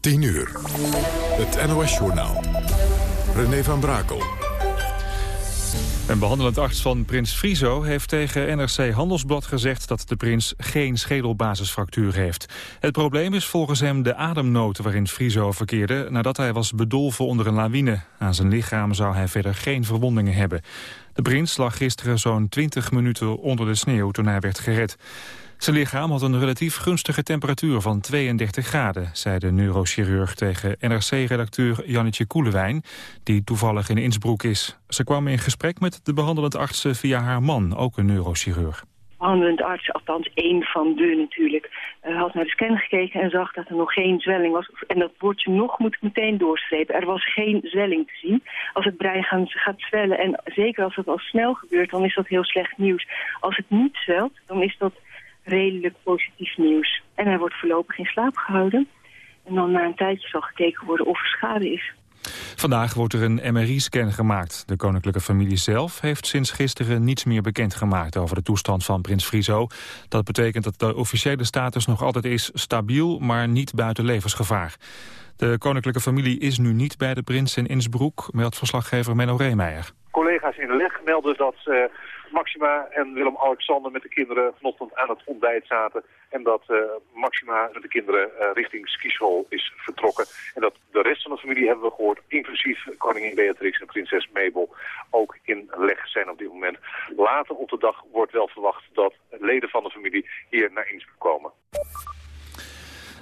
10 uur. Het NOS-journaal. René van Brakel. Een behandelend arts van prins Friso heeft tegen NRC Handelsblad gezegd dat de prins geen schedelbasisfractuur heeft. Het probleem is volgens hem de ademnood waarin Friso verkeerde nadat hij was bedolven onder een lawine. Aan zijn lichaam zou hij verder geen verwondingen hebben. De prins lag gisteren zo'n 20 minuten onder de sneeuw toen hij werd gered. Zijn lichaam had een relatief gunstige temperatuur van 32 graden, zei de neurochirurg tegen NRC-redacteur Jannetje Koelewijn, die toevallig in Innsbruck is. Ze kwam in gesprek met de behandelend arts via haar man, ook een neurochirurg behandelend arts, althans één van de natuurlijk, uh, had naar de scan gekeken en zag dat er nog geen zwelling was. En dat woordje nog moet ik meteen doorstrepen. Er was geen zwelling te zien. Als het brein gaat zwellen en zeker als het al snel gebeurt, dan is dat heel slecht nieuws. Als het niet zwelt, dan is dat redelijk positief nieuws. En hij wordt voorlopig in slaap gehouden. En dan na een tijdje zal gekeken worden of er schade is. Vandaag wordt er een MRI-scan gemaakt. De koninklijke familie zelf heeft sinds gisteren niets meer bekendgemaakt over de toestand van prins Friso. Dat betekent dat de officiële status nog altijd is stabiel, maar niet buiten levensgevaar. De koninklijke familie is nu niet bij de prins in Innsbruck, meldt verslaggever Menno Reemeijer. Collega's in leg melden dat uh, Maxima en Willem-Alexander met de kinderen vanochtend aan het ontbijt zaten. En dat uh, Maxima met de kinderen uh, richting skischool is vertrokken. En dat de rest van de familie hebben we gehoord, inclusief koningin Beatrix en prinses Mabel, ook in leg zijn op dit moment. Later op de dag wordt wel verwacht dat leden van de familie hier naar Innsbruck komen.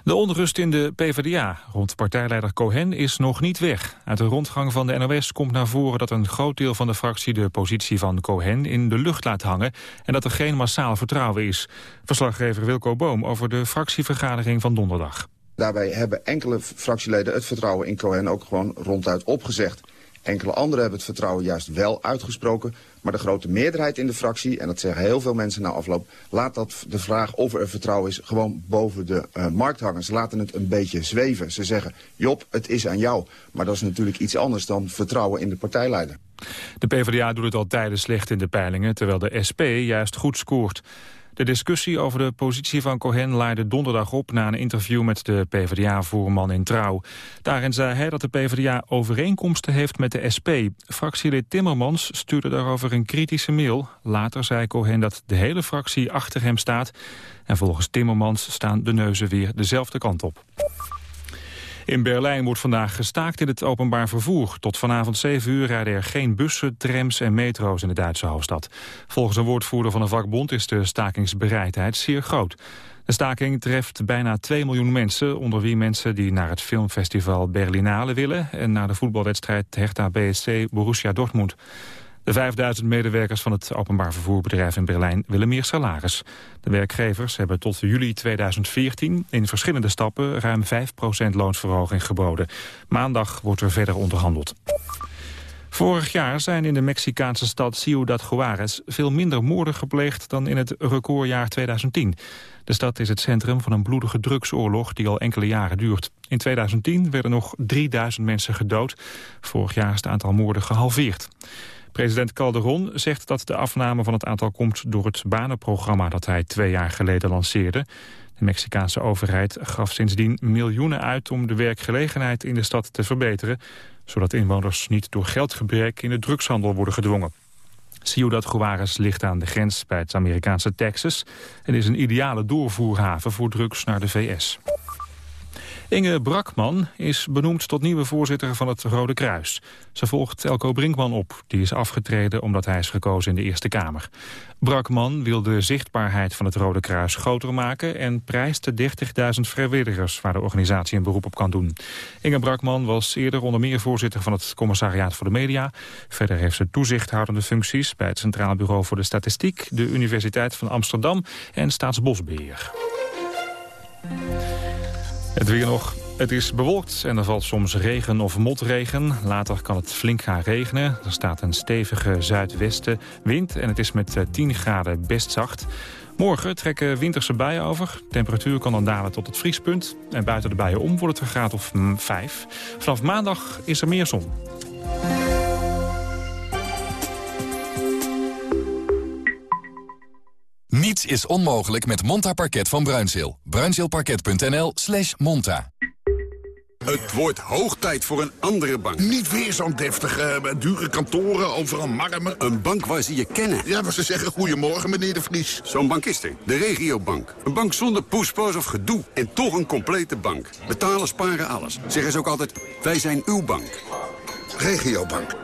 De onrust in de PvdA rond partijleider Cohen is nog niet weg. Uit een rondgang van de NOS komt naar voren dat een groot deel van de fractie de positie van Cohen in de lucht laat hangen en dat er geen massaal vertrouwen is. Verslaggever Wilco Boom over de fractievergadering van donderdag. Daarbij hebben enkele fractieleden het vertrouwen in Cohen ook gewoon ronduit opgezegd. Enkele anderen hebben het vertrouwen juist wel uitgesproken. Maar de grote meerderheid in de fractie, en dat zeggen heel veel mensen na afloop... laat dat de vraag of er vertrouwen is gewoon boven de uh, markt hangen. Ze laten het een beetje zweven. Ze zeggen, Job, het is aan jou. Maar dat is natuurlijk iets anders dan vertrouwen in de partijleider. De PvdA doet het al tijden slecht in de peilingen... terwijl de SP juist goed scoort. De discussie over de positie van Cohen laaide donderdag op... na een interview met de PvdA-voerman in Trouw. Daarin zei hij dat de PvdA overeenkomsten heeft met de SP. Fractielid Timmermans stuurde daarover een kritische mail. Later zei Cohen dat de hele fractie achter hem staat. En volgens Timmermans staan de neuzen weer dezelfde kant op. In Berlijn wordt vandaag gestaakt in het openbaar vervoer. Tot vanavond 7 uur rijden er geen bussen, trams en metro's in de Duitse hoofdstad. Volgens een woordvoerder van een vakbond is de stakingsbereidheid zeer groot. De staking treft bijna 2 miljoen mensen, onder wie mensen die naar het filmfestival Berlinale willen en naar de voetbalwedstrijd Hertha BSC Borussia Dortmund. De 5000 medewerkers van het openbaar vervoerbedrijf in Berlijn willen meer salaris. De werkgevers hebben tot juli 2014 in verschillende stappen ruim 5% loonsverhoging geboden. Maandag wordt er verder onderhandeld. Vorig jaar zijn in de Mexicaanse stad Ciudad Juarez veel minder moorden gepleegd dan in het recordjaar 2010. De stad is het centrum van een bloedige drugsoorlog die al enkele jaren duurt. In 2010 werden nog 3000 mensen gedood. Vorig jaar is het aantal moorden gehalveerd. President Calderon zegt dat de afname van het aantal komt door het banenprogramma dat hij twee jaar geleden lanceerde. De Mexicaanse overheid gaf sindsdien miljoenen uit om de werkgelegenheid in de stad te verbeteren, zodat inwoners niet door geldgebrek in de drugshandel worden gedwongen. Ciudad Juarez ligt aan de grens bij het Amerikaanse Texas en is een ideale doorvoerhaven voor drugs naar de VS. Inge Brakman is benoemd tot nieuwe voorzitter van het Rode Kruis. Ze volgt Elko Brinkman op. Die is afgetreden omdat hij is gekozen in de Eerste Kamer. Brakman wil de zichtbaarheid van het Rode Kruis groter maken... en prijst de 30.000 vrijwilligers waar de organisatie een beroep op kan doen. Inge Brakman was eerder onder meer voorzitter van het Commissariaat voor de Media. Verder heeft ze toezichthoudende functies bij het Centraal Bureau voor de Statistiek... de Universiteit van Amsterdam en Staatsbosbeheer. Het weer nog. Het is bewolkt en er valt soms regen of motregen. Later kan het flink gaan regenen. Er staat een stevige zuidwestenwind en het is met 10 eh, graden best zacht. Morgen trekken winterse buien over. temperatuur kan dan dalen tot het vriespunt. En buiten de buien om wordt het een graad of 5. Mm, Vanaf maandag is er meer zon. Niets is onmogelijk met Monta Parket van Bruinzeel. Bruinzeelparket.nl slash monta. Het wordt hoog tijd voor een andere bank. Niet weer zo'n deftige, eh, dure kantoren, overal marmer. Een bank waar ze je kennen. Ja, waar ze zeggen goedemorgen, meneer de Vries. Zo'n bank is er. De regiobank. Een bank zonder poespas of gedoe. En toch een complete bank. Betalen, sparen, alles. Zeggen ze ook altijd, wij zijn uw bank. Regiobank.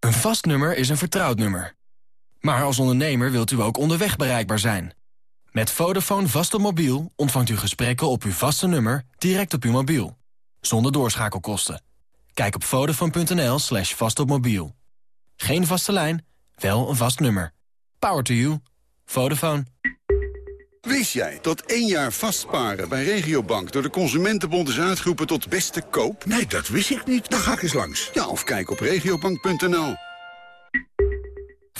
Een vast nummer is een vertrouwd nummer. Maar als ondernemer wilt u ook onderweg bereikbaar zijn. Met Vodafone vast op mobiel ontvangt u gesprekken op uw vaste nummer direct op uw mobiel. Zonder doorschakelkosten. Kijk op vodafone.nl slash vastopmobiel. Geen vaste lijn, wel een vast nummer. Power to you. Vodafone. Wist jij dat één jaar vastparen bij Regiobank... door de Consumentenbond is uitgeroepen tot beste koop? Nee, dat wist ik niet. Dan ga ik eens langs. Ja, of kijk op regiobank.nl.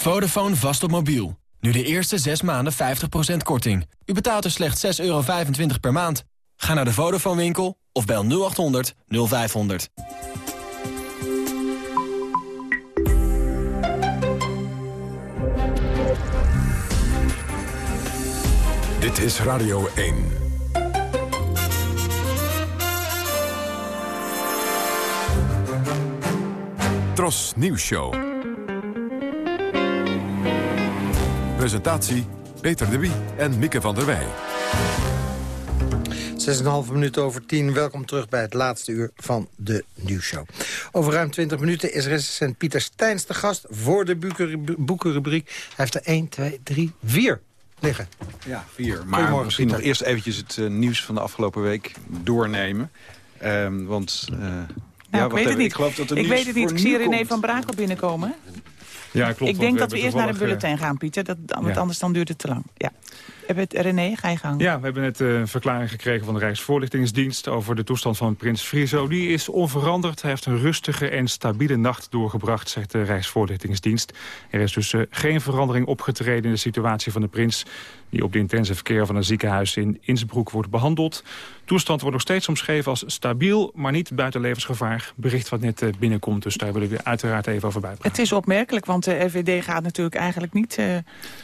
Vodafone vast op mobiel. Nu de eerste 6 maanden 50% korting. U betaalt er slechts 6,25 euro per maand. Ga naar de Vodafone winkel of bel 0800 0500. Dit is Radio 1. Tros Nieuws Show. Presentatie Peter de Wie en Mieke van der Wij. 6,5 minuten over 10. Welkom terug bij het laatste uur van de nieuwsshow. Over ruim 20 minuten is recensent Pieter Steins de gast... voor de boekenrubriek. Hij heeft er 1, 2, 3, 4 liggen. Ja, vier. Maar misschien nog eerst eventjes het uh, nieuws van de afgelopen week doornemen. Um, want... Uh, nou, ja, ik weet het niet. Ik, geloof dat ik weet het niet. Ik zie René van Brakel binnenkomen. Ja, klopt. Ik denk dat we eerst naar de bulletin eh, gaan, Pieter. Dat, want anders dan duurt het te lang. Ja. René, ga je gang. Ja, we hebben net eh, een verklaring gekregen van de Rijksvoorlichtingsdienst... over de toestand van prins Friso. Die is onveranderd. Hij heeft een rustige en stabiele nacht doorgebracht, zegt de Rijksvoorlichtingsdienst. Er is dus uh, geen verandering opgetreden in de situatie van de prins die op de intensive care van een ziekenhuis in Innsbruck wordt behandeld. Toestand wordt nog steeds omschreven als stabiel, maar niet buiten levensgevaar. Bericht wat net eh, binnenkomt, dus daar willen we uiteraard even over bijpraten. Het is opmerkelijk, want de RVD gaat natuurlijk eigenlijk niet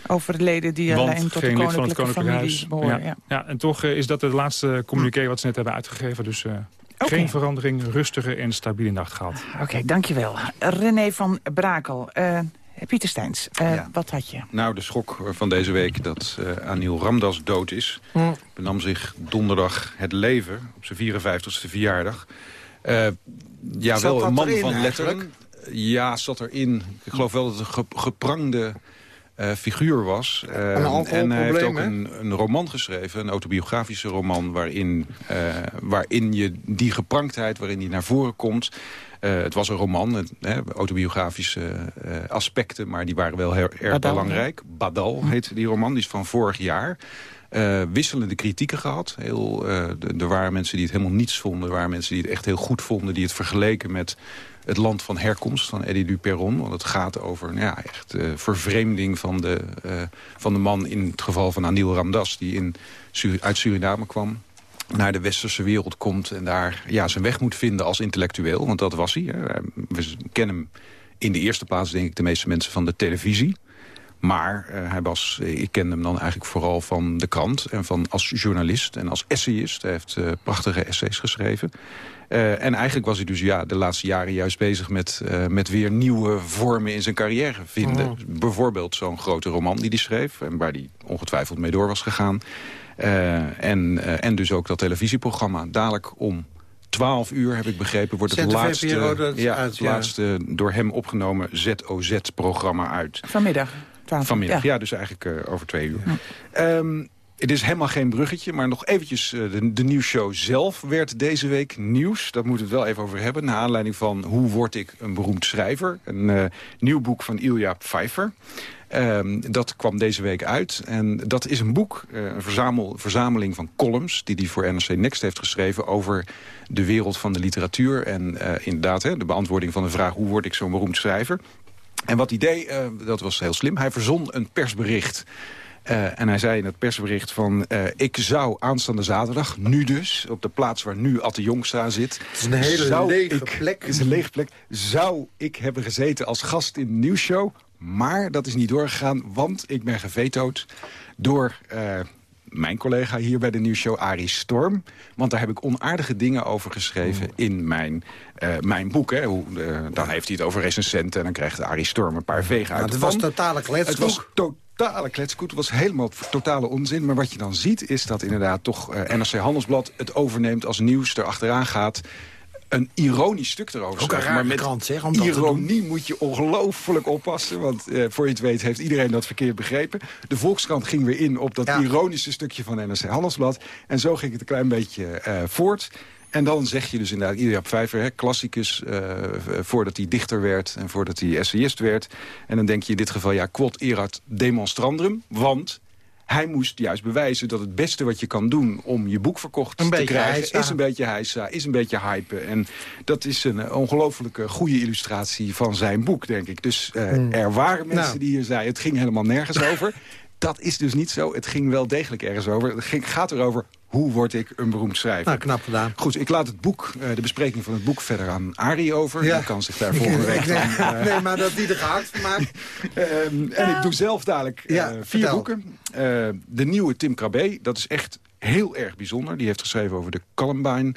over leden die alleen tot de koninklijke, familie huis. behoren. Ja. ja. en toch uh, is dat het laatste communiqué wat ze net hebben uitgegeven, dus... Uh, Geen verandering, rustige en stabiele nacht gehad. Oké, okay, dankjewel. René van Brakel. Pieter Steins, uh, wat had je? Nou, de schok van deze week dat uh, Anil Ramdas dood is... Mm. benam zich donderdag het leven op zijn 54ste verjaardag. Uh, ja, zat wel een man van letteren. Ja, zat erin. Ik geloof wel dat het een geprangde uh, figuur was. Uh, en hij heeft ook een, een, roman geschreven, een autobiografische roman... waarin, uh, waarin je die gepranktheid, waarin die naar voren komt... Uh, het was een roman, het, autobiografische uh, aspecten, maar die waren wel heel erg Badal, belangrijk. Badal heet die roman, die is van vorig jaar. Uh, wisselende kritieken gehad. Heel, er waren mensen die het helemaal niets vonden. Er waren mensen die het echt heel goed vonden. Die het vergeleken met het land van herkomst van Eddie Duperron. Want het gaat over nou ja, echt vervreemding van de, van de man... in het geval van Anil Ramdas, die in, uit Suriname kwam naar de westerse wereld komt... en daar ja, zijn weg moet vinden als intellectueel. Want dat was hij. Hè. We kennen hem in de eerste plaats, denk ik, de meeste mensen van de televisie. Maar uh, hij was, ik kende hem dan eigenlijk vooral van de krant... en van als journalist en als essayist. Hij heeft uh, prachtige essays geschreven. Uh, en eigenlijk was hij dus ja, de laatste jaren juist bezig met, met weer nieuwe vormen in zijn carrière vinden. Oh. Bijvoorbeeld zo'n grote roman die hij schreef... en waar hij ongetwijfeld mee door was gegaan. Uh, en, uh, en dus ook dat televisieprogramma. Dadelijk om 12 uur, heb ik begrepen, wordt het laatste, ja, uit, laatste door hem opgenomen ZOZ-programma uit. Vanmiddag. 12, Vanmiddag, ja. ja. dus eigenlijk uh, over twee uur. Ja. Um, het is helemaal geen bruggetje, maar nog eventjes de, de nieuwsshow zelf werd deze week nieuws. Daar moeten we het wel even over hebben. Naar aanleiding van Hoe word ik een beroemd schrijver? Een uh, nieuw boek van Ilja Pfeiffer. Um, dat kwam deze week uit. En dat is een boek, uh, een verzamel, verzameling van columns... die hij voor NRC Next heeft geschreven over de wereld van de literatuur. En uh, inderdaad, hè, de beantwoording van de vraag... hoe word ik zo'n beroemd schrijver? En wat hij deed, uh, dat was heel slim. Hij verzon een persbericht... Uh, en hij zei in het persbericht van... Uh, ik zou aanstaande zaterdag, nu dus... op de plaats waar nu Atte Jongstra zit... Het is een hele lege ik, plek. Het is een lege plek. Zou ik hebben gezeten als gast in de nieuwsshow... Maar dat is niet doorgegaan, want ik ben gevetood door uh, mijn collega hier bij de nieuwsshow, Arie Storm. Want daar heb ik onaardige dingen over geschreven mm. in mijn, uh, mijn boek. Hè. Hoe, uh, dan heeft hij het over recensenten en dan krijgt Arie Storm een paar vegen uit Het was totale kletskoek. Het was totale kletskoek. Het was helemaal totale onzin. Maar wat je dan ziet is dat inderdaad toch uh, NRC Handelsblad het overneemt als nieuws erachteraan gaat een ironisch stuk erover Ook maar met krant, zeg, om ironie moet je ongelooflijk oppassen. Want uh, voor je het weet heeft iedereen dat verkeerd begrepen. De Volkskrant ging weer in op dat ironische stukje van NRC Handelsblad. En zo ging het een klein beetje uh, voort. En dan zeg je dus inderdaad, iedereen op vijver, hè, klassicus, uh, voordat hij dichter werd en voordat hij essayist werd. En dan denk je in dit geval, ja, quod erat demonstrandum, want hij moest juist bewijzen dat het beste wat je kan doen... om je boek verkocht te krijgen, is een beetje heisa, is een beetje hypen. En dat is een uh, ongelooflijke goede illustratie van zijn boek, denk ik. Dus uh, mm. er waren mensen nou. die hier zeiden, het ging helemaal nergens over. Dat is dus niet zo. Het ging wel degelijk ergens over. Het ging, gaat erover hoe word ik een beroemd schrijver? Nou, knap gedaan. Goed, ik laat het boek, uh, de bespreking van het boek verder aan Arie over. Ja. Die kan zich daar volgende week dan... Uh... nee, maar dat die er gehakt van maakt. um, en ik doe zelf dadelijk uh, ja, vier vertel. boeken. de nieuwe Tim Krabbe, dat is echt heel erg bijzonder. Die heeft geschreven over de Columbine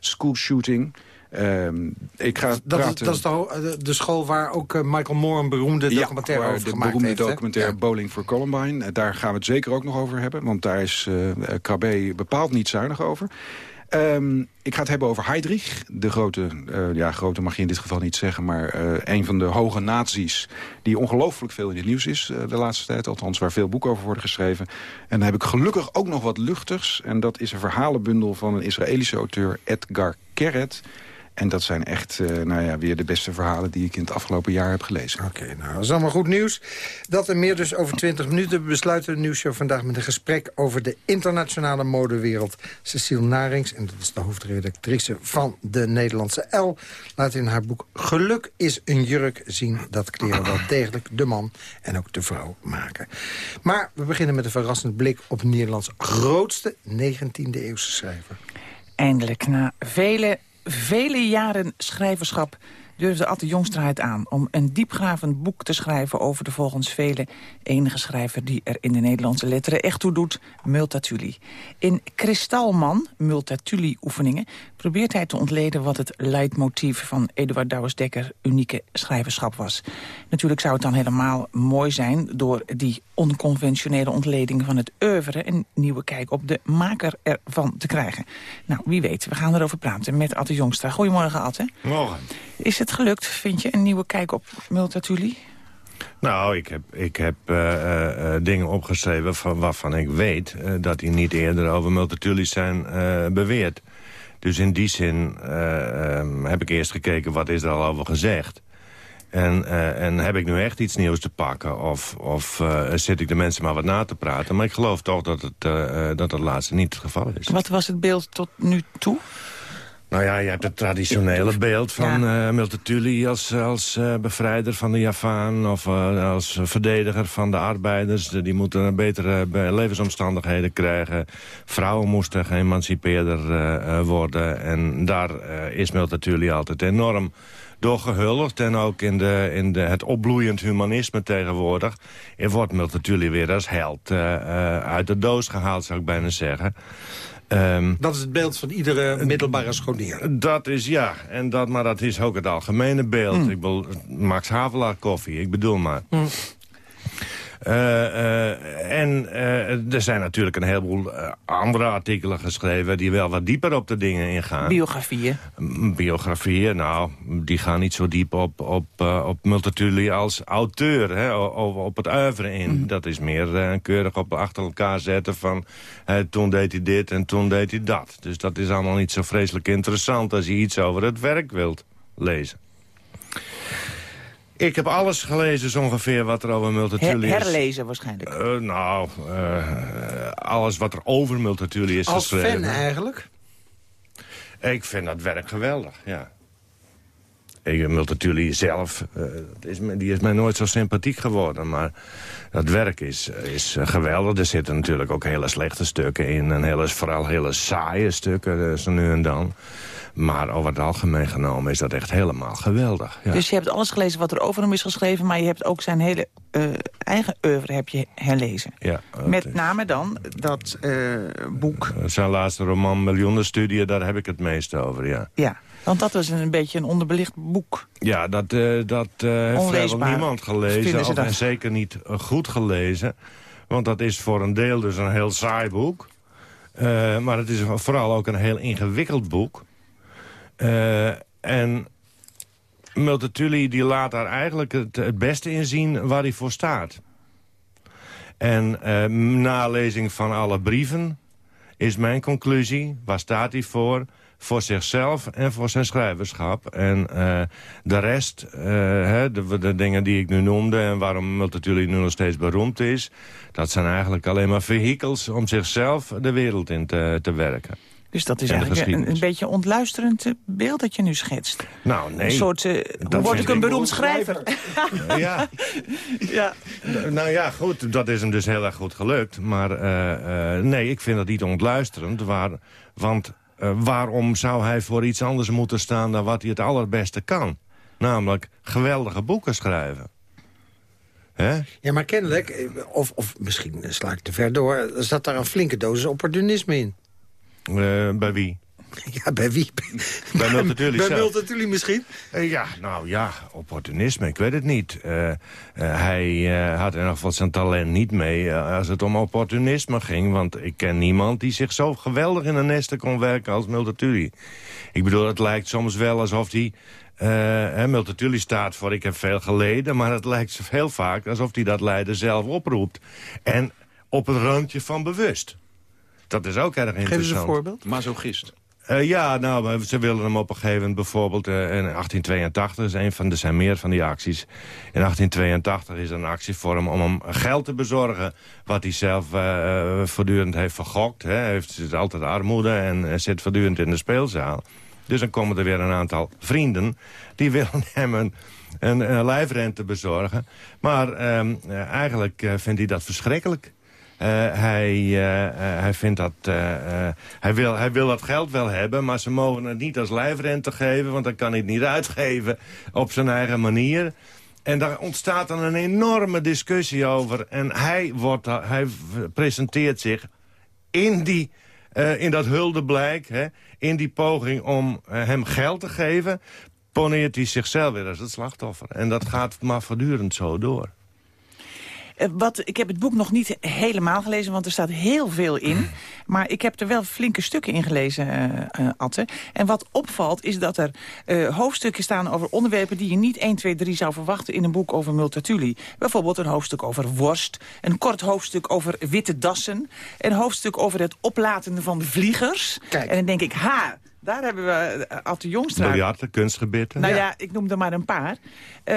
school shooting... Um, ik ga dat, praten... is, dat is de, de, school waar ook uh, Michael Moore een beroemde documentaire ja, over de beroemde heeft. documentaire Bowling for Columbine. Uh, daar gaan we het zeker ook nog over hebben. Want daar is uh, Krabbe bepaald niet zuinig over. Um, ik ga het hebben over Heydrich. De grote, uh, ja, grote mag je in dit geval niet zeggen... maar uh, een van de hoge nazi's die ongelooflijk veel in het nieuws is uh, de laatste tijd. Althans, waar veel boeken over worden geschreven. En dan heb ik gelukkig ook nog wat luchtigs. En dat is een verhalenbundel van een Israëlische auteur, Edgar Keret... En dat zijn echt uh, nou ja, weer de beste verhalen die ik in het afgelopen jaar heb gelezen. Oké, okay, nou, dat is allemaal goed nieuws. Dat en meer dus over 20 minuten. We besluiten de nieuwsshow vandaag met een gesprek over de internationale modewereld. Cecile Narings, en dat is de hoofdredactrice van de Nederlandse L... laat in haar boek Geluk is een jurk zien dat kleren wel degelijk de man en ook de vrouw maken. Maar we beginnen met een verrassend blik op Nederlands grootste 19e-eeuwse schrijver. Eindelijk, na vele vele jaren schrijverschap durfde Atte Jongstra het aan... om een diepgravend boek te schrijven over de volgens velen enige schrijver... die er in de Nederlandse letteren echt toe doet, Multatuli. In Kristalman, Multatuli-oefeningen... probeert hij te ontleden wat het leidmotief van Eduard Douwes-Dekker... unieke schrijverschap was. Natuurlijk zou het dan helemaal mooi zijn... door die onconventionele ontleding van het oeuvre... een nieuwe kijk op de maker ervan te krijgen. Nou, wie weet, we gaan erover praten met Atte Jongstra. Goedemorgen, Atte. Morgen. Is het gelukt, vind je, een nieuwe kijk op Multatuli? Nou, ik heb, ik heb uh, uh, dingen opgeschreven van, waarvan ik weet... Uh, dat die niet eerder over Multatuli zijn beweerd. Dus in die zin um, heb ik eerst gekeken wat is er al over gezegd. En, en heb ik nu echt iets nieuws te pakken? Of, of zit ik de mensen maar wat na te praten? Maar ik geloof toch dat het, dat het laatste niet het geval is. Wat was het beeld tot nu toe? Nou ja, je hebt het traditionele beeld van ja. uh, Multatuli als, als uh, bevrijder van de Javaan... of uh, als verdediger van de arbeiders. Die moeten betere levensomstandigheden krijgen. Vrouwen moesten geëmancipeerder worden. En daar is Multatuli altijd enorm door gehuldigd. En ook in, de, in de, het opbloeiend humanisme tegenwoordig... wordt Multatuli weer als held uit de doos gehaald, zou ik bijna zeggen... Um, dat is het beeld van iedere middelbare scholier. Dat is, ja. En dat, maar dat is ook het algemene beeld. Mm. Ik bedoel, Max Havelaar koffie, ik bedoel maar. Mm. Uh, uh, en uh, er zijn natuurlijk een heleboel andere artikelen geschreven... die wel wat dieper op de dingen ingaan. Biografieën? Biografieën, nou, die gaan niet zo diep op, op, op Multatuli als auteur. Hè, op, op het uiveren in. Mm. Dat is meer keurig op achter elkaar zetten van... toen deed hij dit en toen deed hij dat. Dus dat is allemaal niet zo vreselijk interessant... als je iets over het werk wilt lezen. Ik heb alles gelezen, zo ongeveer, wat er over Multatuli is. herlezen waarschijnlijk? Uh, nou, uh, alles wat er over Multatuli is Als geschreven. Als fan eigenlijk? Ik vind dat werk geweldig, ja. Ik, Multatuli zelf, uh, is, die is mij nooit zo sympathiek geworden. Maar dat werk is, is geweldig. Er zitten natuurlijk ook hele slechte stukken in. En hele, vooral hele saaie stukken, zo nu en dan. Maar over het algemeen genomen is dat echt helemaal geweldig. Ja. Dus je hebt alles gelezen wat er over hem is geschreven... maar je hebt ook zijn hele uh, eigen oeuvre heb je herlezen. Ja, Met name dan dat uh, boek... Zijn laatste roman Miljoenenstudie, daar heb ik het meest over, ja. Ja, want dat was een beetje een onderbelicht boek. Ja, dat, uh, dat heeft vrijwel niemand gelezen. Of, en zeker niet goed gelezen. Want dat is voor een deel dus een heel saai boek. maar het is vooral ook een heel ingewikkeld boek. Uh, en Multatuli die laat daar eigenlijk het, het, beste in zien waar hij voor staat. En uh, nalezing van alle brieven is mijn conclusie. Waar staat hij voor? Voor zichzelf en voor zijn schrijverschap. En uh, de rest, hè, de, de, dingen die ik nu noemde... en waarom Multatuli nu nog steeds beroemd is... dat zijn eigenlijk alleen maar vehikels om zichzelf de wereld in te, te werken. Dus dat is eigenlijk een, een, beetje ontluisterend eh, beeld dat je nu schetst. Nou, nee. Een soort, uh, hoe word ik een beroemd schrijver? ja. ja. Nou ja, goed, dat is hem dus heel erg goed gelukt. Maar uh, nee, ik vind dat niet ontluisterend. Waar, want waarom zou hij voor iets anders moeten staan... dan wat hij het allerbeste kan? Namelijk geweldige boeken schrijven. He? Ja, maar kennelijk, of, of misschien sla ik te ver door... er zat daar een flinke dosis opportunisme in. Uh, bij wie? Ja, bij wie? Bij Multatuli Bij Multatuli misschien? Uh, ja, nou ja, opportunisme, ik weet het niet. Uh, hij had in ieder geval zijn talent niet mee als het om opportunisme ging. Want ik ken niemand die zich zo geweldig in een nesten kon werken als Multatuli. Ik bedoel, het lijkt soms wel alsof hij... Multatuli staat voor ik heb veel geleden... maar het lijkt heel vaak alsof hij dat lijden zelf oproept. En op het randje van bewust. Dat is ook erg interessant. Geef eens een voorbeeld. Masochist. Uh, ja, nou, ze wilden hem op een gegeven moment bijvoorbeeld uh, in 1882, is een van de, zijn meer van die acties. In 1882 is er een actie voor hem om hem geld te bezorgen, wat hij zelf uh, voortdurend heeft vergokt. Hè. Hij heeft altijd armoede en zit voortdurend in de speelzaal. Dus dan komen er weer een aantal vrienden, die willen hem een, een, een lijfrente bezorgen. Maar ehm, eigenlijk vindt hij dat verschrikkelijk. Uh, hij, uh, hij vindt dat... hij, wil, hij wil dat geld wel hebben, maar ze mogen het niet als lijfrente geven... want dan kan hij het niet uitgeven op zijn eigen manier. En daar ontstaat dan een enorme discussie over. En hij, wordt, hij presenteert zich in, die, in dat huldeblijk... Hè, in die poging om hem geld te geven... poneert hij zichzelf weer als het slachtoffer. En dat gaat maar voortdurend zo door. Eh, wat, ik heb het boek nog niet helemaal gelezen, want er staat heel veel in. Maar ik heb er wel flinke stukken in gelezen, uh, Atte. En wat opvalt is dat er uh, hoofdstukken staan over onderwerpen... die je niet 1, 2, 3 zou verwachten in een boek over Multatuli. Bijvoorbeeld een hoofdstuk over worst. Een kort hoofdstuk over witte dassen. Een hoofdstuk over het oplaten van de vliegers. Kijk. En dan denk ik, ha, daar hebben we uh, Atte Jongstra... Biljarten, kunstgebitten. Nou ja. ik noem er maar een paar. Uh,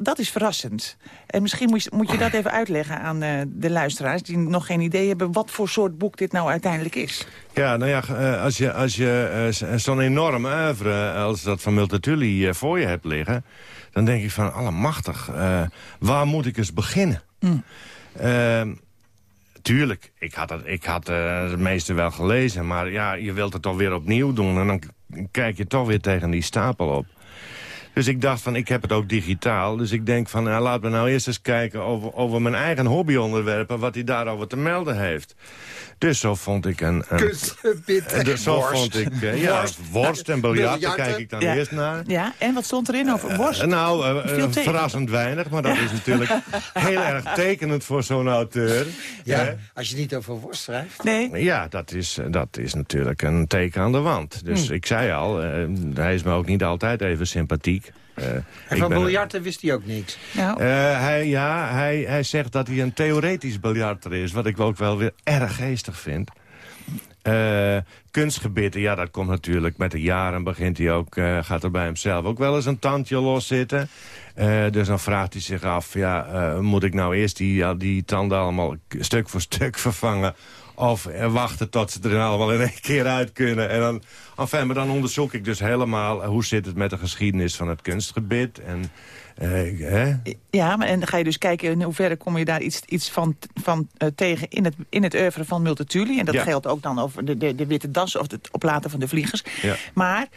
dat is verrassend. En misschien moet je, moet je dat even uitleggen aan uh, de luisteraars... die nog geen idee hebben wat voor soort boek dit nou uiteindelijk is. Ja, nou ja, als je, als je zo'n enorm oeuvre als dat van Multatuli voor je hebt liggen... dan denk ik van, allemachtig, waar moet ik eens beginnen? Mm. Tuurlijk, ik had, het, ik had uh, het meeste wel gelezen. Maar ja, je wilt het toch weer opnieuw doen. En dan kijk je toch weer tegen die stapel op. Dus ik dacht van, ik heb het ook digitaal. Dus ik denk van, nou, laat me nou eerst eens kijken over, over mijn eigen hobbyonderwerpen... wat hij daarover te melden heeft. Dus zo vond ik een... een dus zo worst. vond ik, uh, ja, worst en biljarten kijk ik dan eerst naar. Ja, en wat stond erin over worst? Uh, nou, uh, verrassend weinig, maar dat is natuurlijk heel erg tekenend voor zo'n auteur. Ja, als je niet over worst schrijft. Nee. Ja, dat is, dat is natuurlijk een teken aan de wand. Dus hm. ik zei al, hij is me ook niet altijd even sympathiek. Uh, en van biljarten wist hij ook niks? Nou. Uh, hij, ja, hij, hij zegt dat hij een theoretisch biljarter is. Wat ik ook wel weer erg geestig vind. Uh, kunstgebitten, ja, dat komt natuurlijk met de jaren. Begint hij ook, gaat er bij hemzelf ook wel eens een tandje loszitten. dus dan vraagt hij zich af, ja, moet ik nou eerst die, ja, die tanden allemaal stuk voor stuk vervangen Of uh, wachten tot ze er allemaal in één keer uit kunnen. En dan, enfin, maar dan onderzoek ik dus helemaal... hoe zit het met de geschiedenis van het kunstgebied... En, uh, ja, maar en dan ga je dus kijken in hoeverre kom je daar iets, iets van, van uh, tegen in het, in het oeuvre van Multatuli. En dat geldt ook dan over de, de, de, witte das of het oplaten van de vliegers. Ja. Maar uh,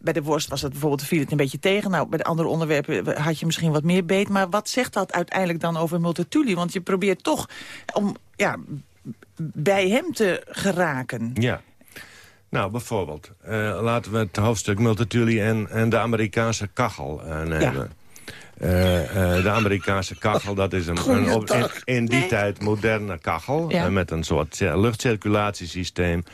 bij de worst was het bijvoorbeeld, viel het een beetje tegen. Nou, bij de andere onderwerpen had je misschien wat meer beet. Maar wat zegt dat uiteindelijk dan over Multatuli? Want je probeert toch om ja, bij hem te geraken. Ja. Nou, bijvoorbeeld, uh, laten we het hoofdstuk Multatuli en, en de Amerikaanse kachel uh, nemen. Ja. Uh, de Amerikaanse kachel, dat is een, een op, in, in, die tijd moderne kachel... Ja. met een soort luchtcirculatiesysteem.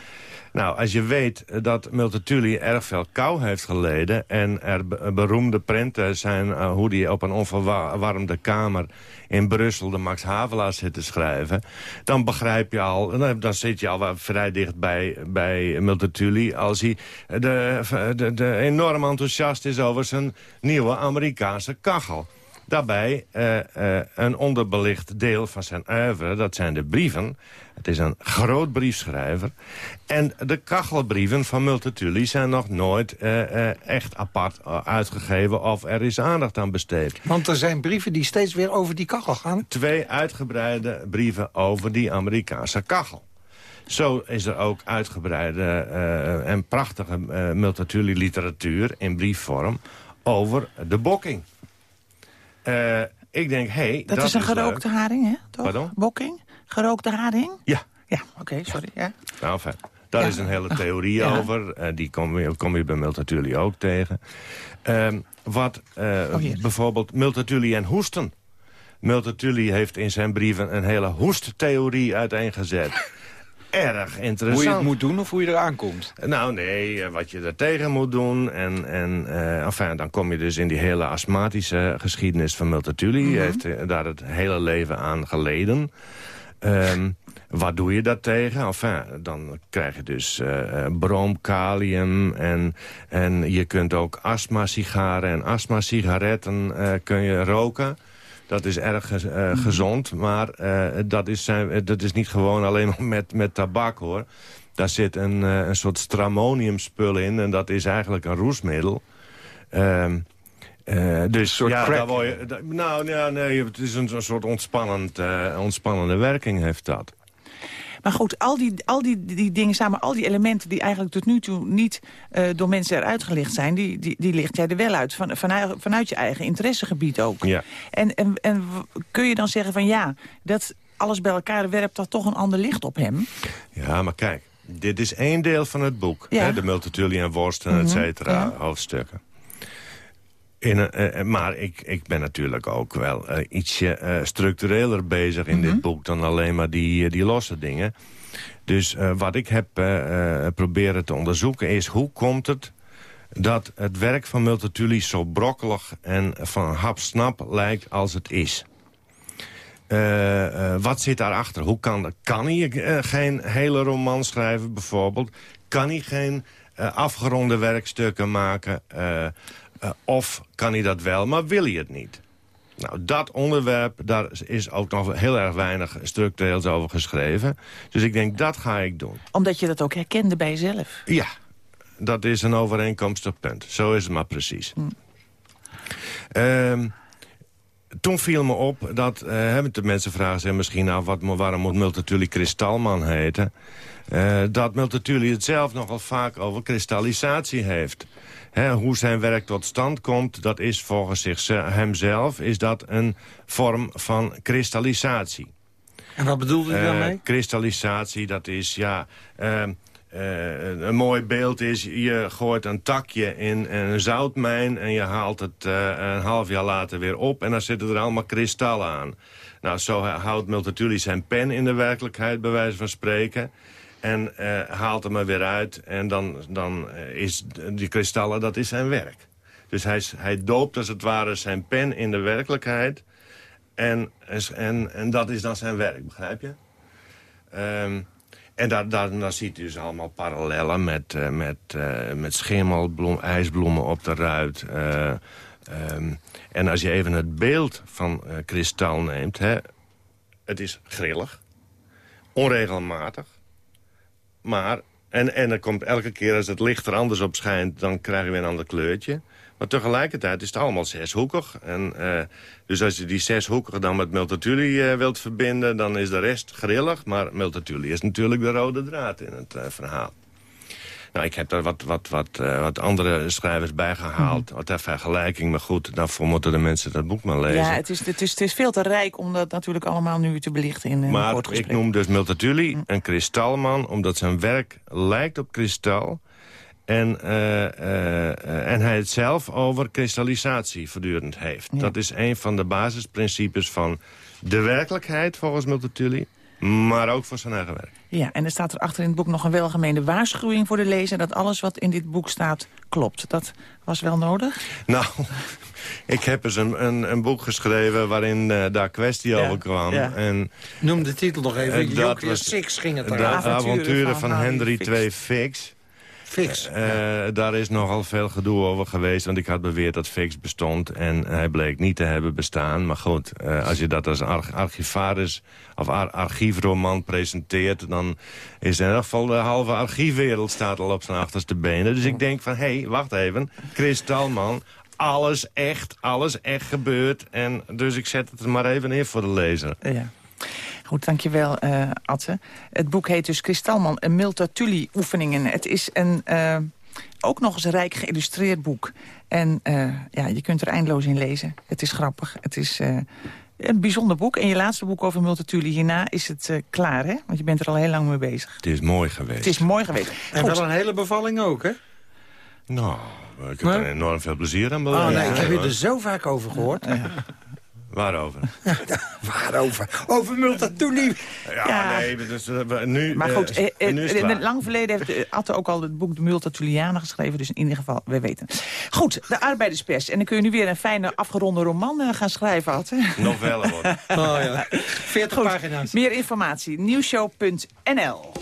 Nou, als je weet dat Multatuli erg veel kou heeft geleden... en er beroemde prenten zijn uh, hoe hij op een onverwarmde kamer in Brussel... de Max Havelaar zit te schrijven... dan begrijp je al, dan zit je al vrij dicht bij, bij Multatuli... als hij de, de, de enorm enthousiast is over zijn nieuwe Amerikaanse kachel. Daarbij uh, uh, een onderbelicht deel van zijn oeuvre, dat zijn de brieven. Het is een groot briefschrijver. En de kachelbrieven van Multatuli zijn nog nooit uh, echt apart uitgegeven... of er is aandacht aan besteed. Want er zijn brieven die steeds weer over die kachel gaan? Twee uitgebreide brieven over die Amerikaanse kachel. Zo is er ook uitgebreide en prachtige Multatuli-literatuur in briefvorm over de bokking. Uh, ik denk, hé, hey, dat, dat, is een gerookte haring, hè? Toch? Pardon? Bokking? Gerookte haring? Ja. Ja, oké, okay, sorry. Ja. Nou, fijn. Daar ja. is een hele theorie ja. over. Uh, die kom je, kom je bij Multatuli ook tegen. Uh, wat uh, oh, bijvoorbeeld Multatuli en hoesten. Multatuli heeft in zijn brieven een hele hoesttheorie uiteengezet erg interessant. Hoe je het moet doen of hoe je eraan komt? Nou nee, wat je er tegen moet doen. En, en uh, enfin, dan kom je dus in die hele astmatische geschiedenis van Multatuli. Mm -hmm. heeft uh, daar het hele leven aan geleden. Um, wat doe je dat tegen? Enfin, dan krijg je dus uh, brom, kalium en, en je kunt ook astma-sigaren en astma-sigaretten kun je roken. Dat is erg uh, gezond, maar uh, dat, is, uh, dat is niet gewoon alleen maar met, met tabak, hoor. Daar zit een, een soort stramoniumspul in en dat is eigenlijk een roesmiddel. Ehm, dus soort ja, daar word je, nou ja, nee, het is een, een soort ontspannend, ontspannende werking heeft dat. Maar goed, al die, al die, die dingen samen, al die elementen... die eigenlijk tot nu toe niet uh, door mensen eruit gelicht zijn... die, die, die licht jij er wel uit, van, vanuit, vanuit je eigen interessegebied ook. Ja. En, en, en kun je dan zeggen van ja, dat alles bij elkaar werpt dat toch een ander licht op hem? Ja, maar kijk, dit is één deel van het boek. Ja. Hè, de Multatuli en Worsten, mm -hmm. et cetera, ja. hoofdstukken. In, uh, maar ik, ik ben natuurlijk ook wel uh, ietsje uh, structureler bezig in mm -hmm. dit boek... dan alleen maar die, die losse dingen. Dus wat ik heb proberen te onderzoeken is... hoe komt het dat het werk van Multatuli zo brokkelig en van hapsnap lijkt als het is? wat zit daarachter? Hoe kan, kan hij geen hele roman schrijven bijvoorbeeld? Kan hij geen afgeronde werkstukken maken... Uh, of kan hij dat wel, maar wil hij het niet? Nou, dat onderwerp, daar is ook nog heel erg weinig structureels over geschreven. Dus ik denk, dat ga ik doen. Omdat je dat ook herkende bij jezelf? Ja, dat is een overeenkomstig punt. Zo is het maar precies. Hm. Um, toen viel me op dat, uh, de mensen vragen zich misschien af... Wat, waarom moet Multatuli kristalman heten? Uh, dat Multatuli het zelf nogal vaak over kristallisatie heeft hoe zijn werk tot stand komt, dat is volgens zich, hemzelf is dat een vorm van kristallisatie. En wat bedoelde u daarmee? Uh, kristallisatie, dat is, ja... Uh, uh, een mooi beeld is, je gooit een takje in een zoutmijn... en je haalt het een half jaar later weer op... en dan zitten er allemaal kristallen aan. Nou, zo houdt Multatuli zijn pen in de werkelijkheid, bij wijze van spreken... En uh, haalt hem er weer uit. En dan, dan is die kristallen, dat is zijn werk. Dus hij, hij doopt als het ware zijn pen in de werkelijkheid. En, en, en dat is dan zijn werk, begrijp je? Um, en daar, daar, ziet u dus allemaal parallellen met, uh, met, met schimmelbloem, ijsbloemen op de ruit. Um, en als je even het beeld van kristal neemt... Hè, het is grillig. onregelmatig. Maar, en, en er komt elke keer als het licht er anders op schijnt... dan krijgen we een ander kleurtje. Maar tegelijkertijd is het allemaal zeshoekig. En, uh, dus als je die zeshoekige dan met Multatuli uh, wilt verbinden... dan is de rest grillig. Maar Multatuli is natuurlijk de rode draad in het uh, verhaal. Nou, ik heb daar wat, wat, wat, uh, wat andere schrijvers bij gehaald. Mm. Wat ter vergelijking, maar goed, daarvoor moeten de mensen dat boek maar lezen. Ja, het is, het is, het is veel te rijk om dat natuurlijk allemaal nu te belichten in Maar ik noem dus Multatuli mm. een kristalman, omdat zijn werk lijkt op kristal... En, uh, uh, en hij het zelf over kristallisatie voortdurend heeft. Ja. Dat is een van de basisprincipes van de werkelijkheid volgens Multatuli. Maar ook voor zijn eigen werk. Ja, en er staat er achter in het boek nog een welgemeende waarschuwing voor de lezer... dat alles wat in dit boek staat klopt. Dat was wel nodig? Nou, ik heb eens een, een, een boek geschreven waarin uh, daar kwestie ja, over kwam. Ja. En, Noem de titel nog even. Jokia Six ging het De avonturen, avonturen van, van Henry II Fix. Fix. Uh, daar is nogal veel gedoe over geweest. Want ik had beweerd dat Fix bestond. En hij bleek niet te hebben bestaan. Maar goed, uh, als je dat als arch archivaris of ar archiefroman presenteert... dan is in ieder geval de halve archiefwereld staat al op zijn achterste benen. Dus ik denk van, hé, hey, wacht even. Chris Talman, alles echt, alles echt gebeurd. En dus ik zet het er maar even in voor de lezer. Ja. Goed, dankjewel, uh, Atte. Het boek heet dus Kristalman, een Multatuli-oefeningen. Het is een... Uh, ook nog eens een rijk geïllustreerd boek. En uh, ja, je kunt er eindeloos in lezen. Het is grappig. Het is uh, een bijzonder boek. En je laatste boek over Multatuli hierna is het uh, klaar, hè? Want je bent er al heel lang mee bezig. Het is mooi geweest. Het is mooi geweest. En Goed. wel een hele bevalling ook, hè? Nou, ik heb maar... er enorm veel plezier aan beleefd. Oh nee, ik heb je er zo vaak over gehoord. Ja. Waarover? Waarover? Over Multatuli. Ja, ja, nee, dus, uh, nu... Maar goed, uh, uh, nu in het lang verleden heeft Atte ook al het boek De Multatulianen geschreven. Dus in ieder geval, we weten. Goed, de arbeiderspers. En dan kun je nu weer een fijne afgeronde roman gaan schrijven, Atte. Novelle worden. Oh ja, 40 goed, pagina's. Meer informatie, nieuwshow.nl.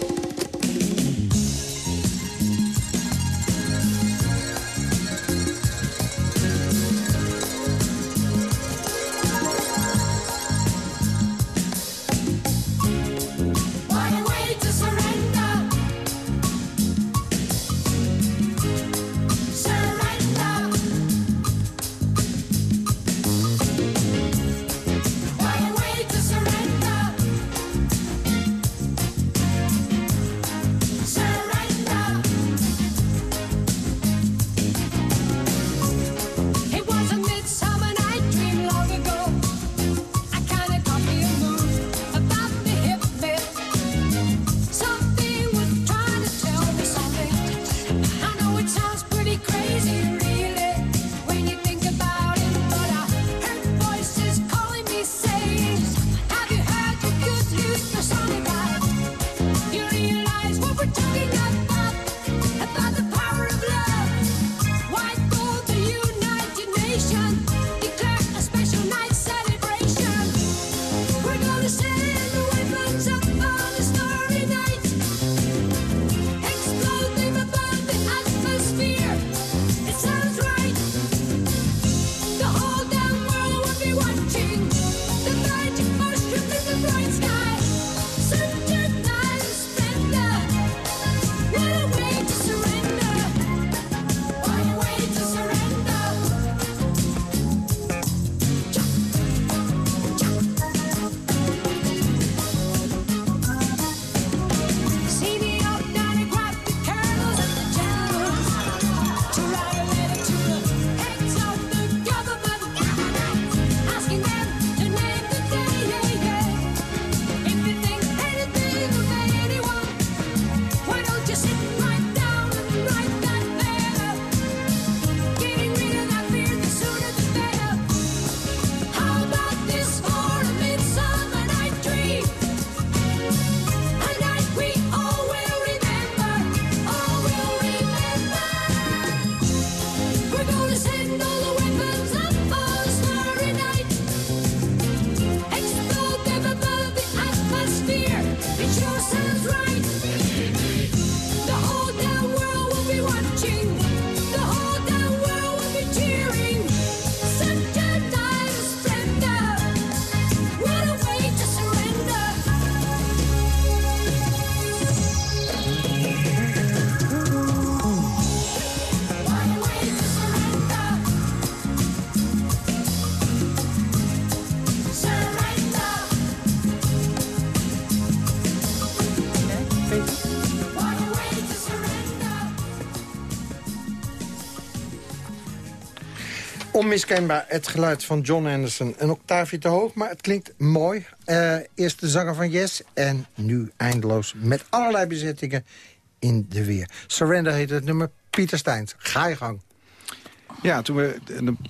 Onmiskenbaar het geluid van John Anderson. Een octaafje te hoog, maar het klinkt mooi. Uh, eerst de zanger van Yes en nu eindeloos met allerlei bezettingen in de weer. Surrender heet het nummer. Pieter Steins, ga je gang. Ja, toen we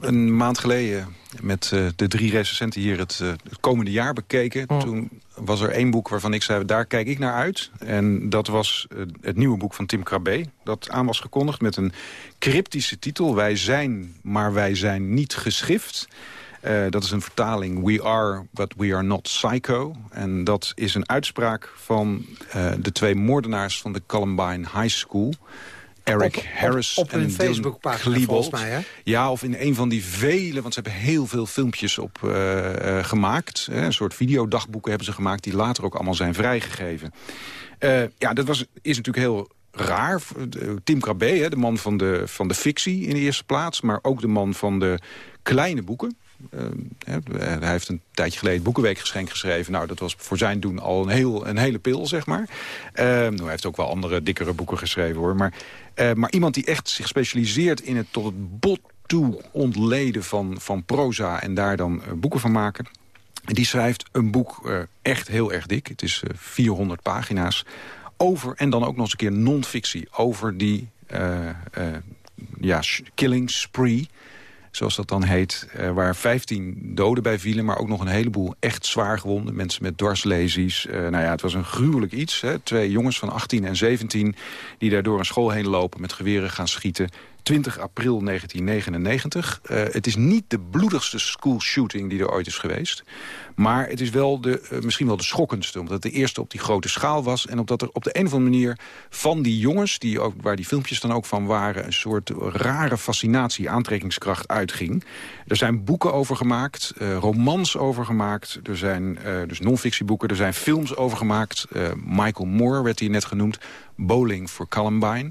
een, maand geleden met uh, de drie recensenten hier het, uh, het, komende jaar bekeken... Oh. toen was er één boek waarvan ik zei, daar kijk ik naar uit. En dat was uh, het nieuwe boek van Tim Krabbe. Dat aan was gekondigd met een cryptische titel. Wij zijn, maar wij zijn niet geschift. dat is een vertaling, We are, but we are not psycho. En dat is een uitspraak van de twee moordenaars van de Columbine High School... Eric Harris op, op en Facebookpagina volgens mij, hè? Ja, of in een van die vele, want ze hebben heel veel filmpjes op uh, gemaakt. Hè, een soort videodagboeken hebben ze gemaakt... die later ook allemaal zijn vrijgegeven. Uh, ja, dat was, is natuurlijk heel raar. Tim Krabbe, de man van de, van de fictie in de eerste plaats... maar ook de man van de kleine boeken. Uh, hij heeft een tijdje geleden Boekenweekgeschenk geschreven. Nou, dat was voor zijn doen al een, heel, een hele pil, zeg maar. Uh, nou, hij heeft ook wel andere, dikkere boeken geschreven, hoor. Maar, uh, maar iemand die echt zich specialiseert in het tot het bot toe ontleden van, van proza... en daar dan boeken van maken... Die schrijft een boek echt heel erg dik. Het is 400 pagina's. Over, en dan ook nog eens een keer non-fictie. Over die ja, killing spree zoals dat dan heet. Uh, waar 15 doden bij vielen, maar ook nog een heleboel echt zwaar gewonden. Mensen met dwarslesies. Uh, nou ja, het was een gruwelijk iets. Hè. Twee jongens van 18 en 17 die daar door een school heen lopen... met geweren gaan schieten. 20 april 1999. Uh, eh, het is niet de bloedigste school shooting die er ooit is geweest. Maar het is wel de, uh, misschien wel de schokkendste. Omdat het de eerste op die grote schaal was. En omdat er op de een of andere manier van die jongens... Die ook, waar die filmpjes dan ook van waren... een soort rare fascinatie, aantrekkingskracht uitging. Er zijn boeken over gemaakt. Uh, romans over gemaakt. Er zijn dus non-fictieboeken. Er zijn films over gemaakt. Michael Moore werd hier net genoemd. Bowling for Columbine...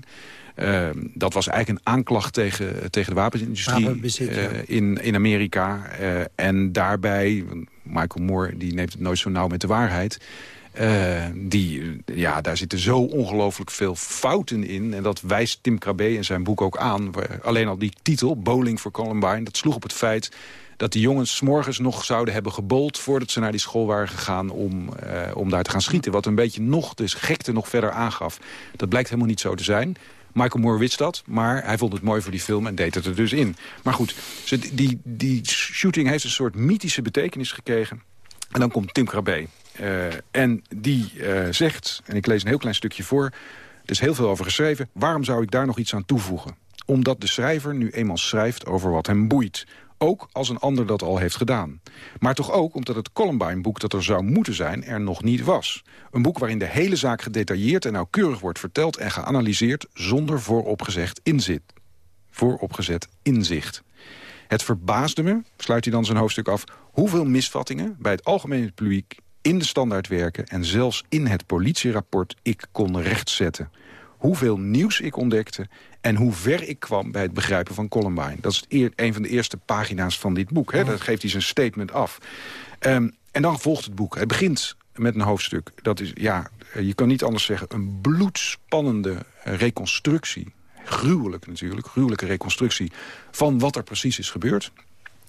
Uh, dat was eigenlijk een aanklacht tegen, tegen de wapenindustrie uh, in, in Amerika. Uh, en daarbij, Michael Moore die neemt het nooit zo nauw met de waarheid... die, ja, daar zitten zo ongelooflijk veel fouten in. En dat wijst Tim Krabbe in zijn boek ook aan. Alleen al die titel, Bowling for Columbine, dat sloeg op het feit dat die jongens morgens nog zouden hebben gebold... voordat ze naar die school waren gegaan om, om daar te gaan schieten. Wat een beetje nog de gekte nog verder aangaf. Dat blijkt helemaal niet zo te zijn. Michael Moore wist dat, maar hij vond het mooi voor die film en deed het er dus in. Maar goed, die, die shooting heeft een soort mythische betekenis gekregen. En dan komt Tim Krabbe. Uh, en die uh, zegt, en ik lees een heel klein stukje voor... er is heel veel over geschreven. Waarom zou ik daar nog iets aan toevoegen? Omdat de schrijver nu eenmaal schrijft over wat hem boeit. Ook als een ander dat al heeft gedaan. Maar toch ook omdat het Columbine-boek dat er zou moeten zijn er nog niet was. Een boek waarin de hele zaak gedetailleerd en nauwkeurig wordt verteld... en geanalyseerd zonder vooropgezet inzit. Vooropgezet inzicht. Het verbaasde me, sluit hij dan zijn hoofdstuk af... hoeveel misvattingen bij het algemene publiek in de standaard werken... en zelfs in het politierapport ik kon rechtzetten hoeveel nieuws ik ontdekte... en hoe ver ik kwam bij het begrijpen van Columbine. Dat is een van de eerste pagina's van dit boek. Hè? Dat geeft hij zijn statement af. Um, en dan volgt het boek. Het begint met een hoofdstuk. Dat is, ja, je kan niet anders zeggen... een bloedspannende reconstructie. Gruwelijk natuurlijk, gruwelijke reconstructie... van wat er precies is gebeurd.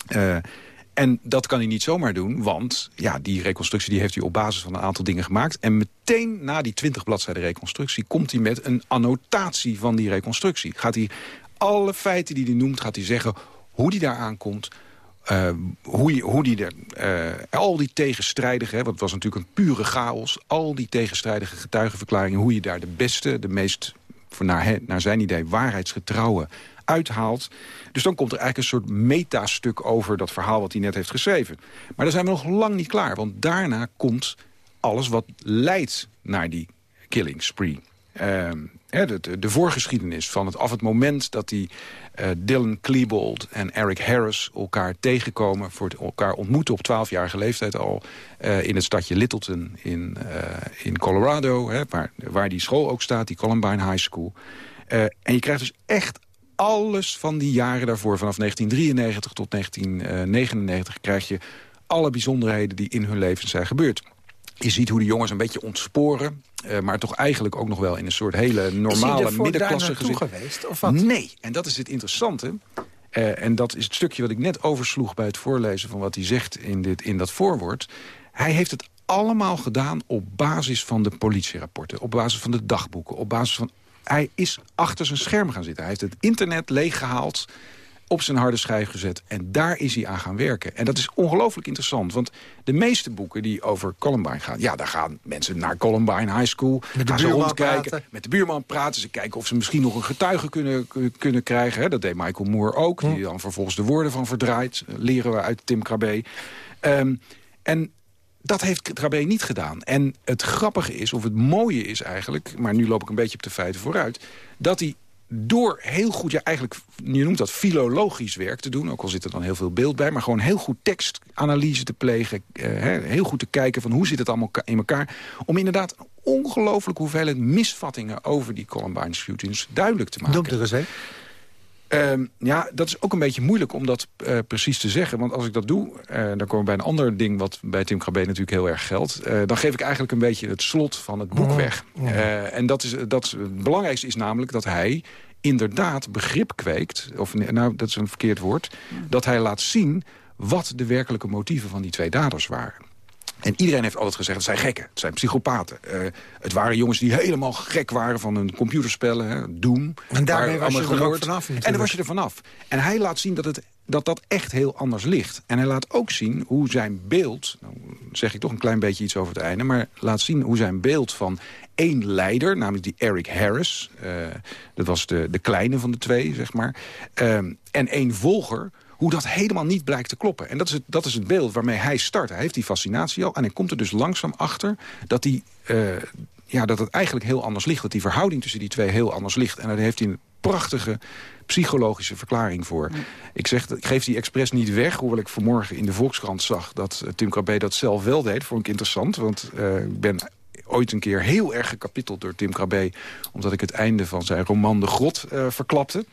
Uh, en dat kan hij niet zomaar doen, want ja, die reconstructie die heeft hij op basis van een aantal dingen gemaakt. En meteen na die 20 bladzijden reconstructie komt hij met een annotatie van die reconstructie. Gaat hij alle feiten die hij noemt, gaat hij zeggen hoe die daar aankomt, uh, hoe, hoe die er, uh, al die tegenstrijdige, want het was natuurlijk een pure chaos... al die tegenstrijdige getuigenverklaringen... hoe je daar de beste, de meest, naar, naar zijn idee, waarheidsgetrouwe uithaalt. Dus dan komt er eigenlijk een soort metastuk over dat verhaal wat hij net heeft geschreven. Maar daar zijn we nog lang niet klaar, want daarna komt alles wat leidt naar die killing spree. De, de, voorgeschiedenis van het, af het moment dat die uh, Dylan Klebold en Eric Harris elkaar tegenkomen... voor elkaar ontmoeten op 12-jarige leeftijd al... Uh, in het stadje Littleton in, uh, in Colorado, waar, waar die school ook staat, die Columbine High School. en je krijgt dus echt alles van die jaren daarvoor, vanaf 1993 tot 1999... krijg je alle bijzonderheden die in hun leven zijn gebeurd. Je ziet hoe de jongens een beetje ontsporen. Uh, maar toch eigenlijk ook nog wel in een soort hele normale middenklasse gezin. geweest? Of wat? Nee, en dat is het interessante. Uh, en dat is het stukje wat ik net oversloeg bij het voorlezen... van wat hij zegt in, dit, in dat voorwoord. Hij heeft het allemaal gedaan op basis van de politierapporten... op basis van de dagboeken, op basis van... Hij is achter zijn scherm gaan zitten. Hij heeft het internet leeggehaald op zijn harde schijf gezet. En daar is hij aan gaan werken. En dat is ongelooflijk interessant. Want de meeste boeken die over Columbine gaan... ja, daar gaan mensen naar Columbine High School. Met de gaan ze rondkijken. Praten. Met de buurman praten. Ze kijken of ze misschien nog een getuige kunnen, kunnen krijgen. Hè. Dat deed Michael Moore ook. Die dan vervolgens de woorden van verdraait. Leren we uit Tim Krabbe. Um, en dat heeft Krabbe niet gedaan. En het grappige is, of het mooie is eigenlijk... maar nu loop ik een beetje op de feiten vooruit... dat hij door heel goed, ja eigenlijk, je noemt dat filologisch werk te doen... ook al zit er dan heel veel beeld bij... maar gewoon heel goed tekstanalyse te plegen... Eh, heel goed te kijken van hoe zit het allemaal in elkaar... om inderdaad een ongelooflijke hoeveelheid misvattingen... over die Columbine shootings duidelijk te maken. Noem er eens? Um, ja, dat is ook een beetje moeilijk om dat uh, precies te zeggen. Want als ik dat doe, uh, dan komen we bij een ander ding... wat bij Tim Krabbe natuurlijk heel erg geldt. Uh, dan geef ik eigenlijk een beetje het slot van het boek weg. en dat is, dat, het belangrijkste is namelijk dat hij inderdaad begrip kweekt... of nou, dat is een verkeerd woord... dat hij laat zien wat de werkelijke motieven van die twee daders waren. En iedereen heeft altijd gezegd, het zijn gekken, het zijn psychopaten. Uh, het waren jongens die helemaal gek waren van hun computerspellen, hè, Doom. En daarmee was je er vanaf natuurlijk. En dan was je er vanaf. En hij laat zien dat, het, dat dat echt heel anders ligt. En hij laat ook zien hoe zijn beeld, nou zeg ik toch een klein beetje iets over het einde... maar laat zien hoe zijn beeld van één leider, namelijk die Eric Harris... Uh, dat was de, de kleine van de twee, zeg maar, uh, en één volger hoe dat helemaal niet blijkt te kloppen. En dat is, het, dat is het beeld waarmee hij start. Hij heeft die fascinatie al en hij komt er dus langzaam achter... dat, die, uh, ja, dat het eigenlijk heel anders ligt. Dat die verhouding tussen die twee heel anders ligt. En daar heeft hij een prachtige psychologische verklaring voor. Ik, zeg, ik geef die expres niet weg, hoewel ik vanmorgen in de Volkskrant zag... dat uh, Tim Krabbe dat zelf wel deed. Vond ik interessant, want uh, ik ben ooit een keer heel erg gekapiteld door Tim Krabbe... omdat ik het einde van zijn roman De Grot uh, verklapte.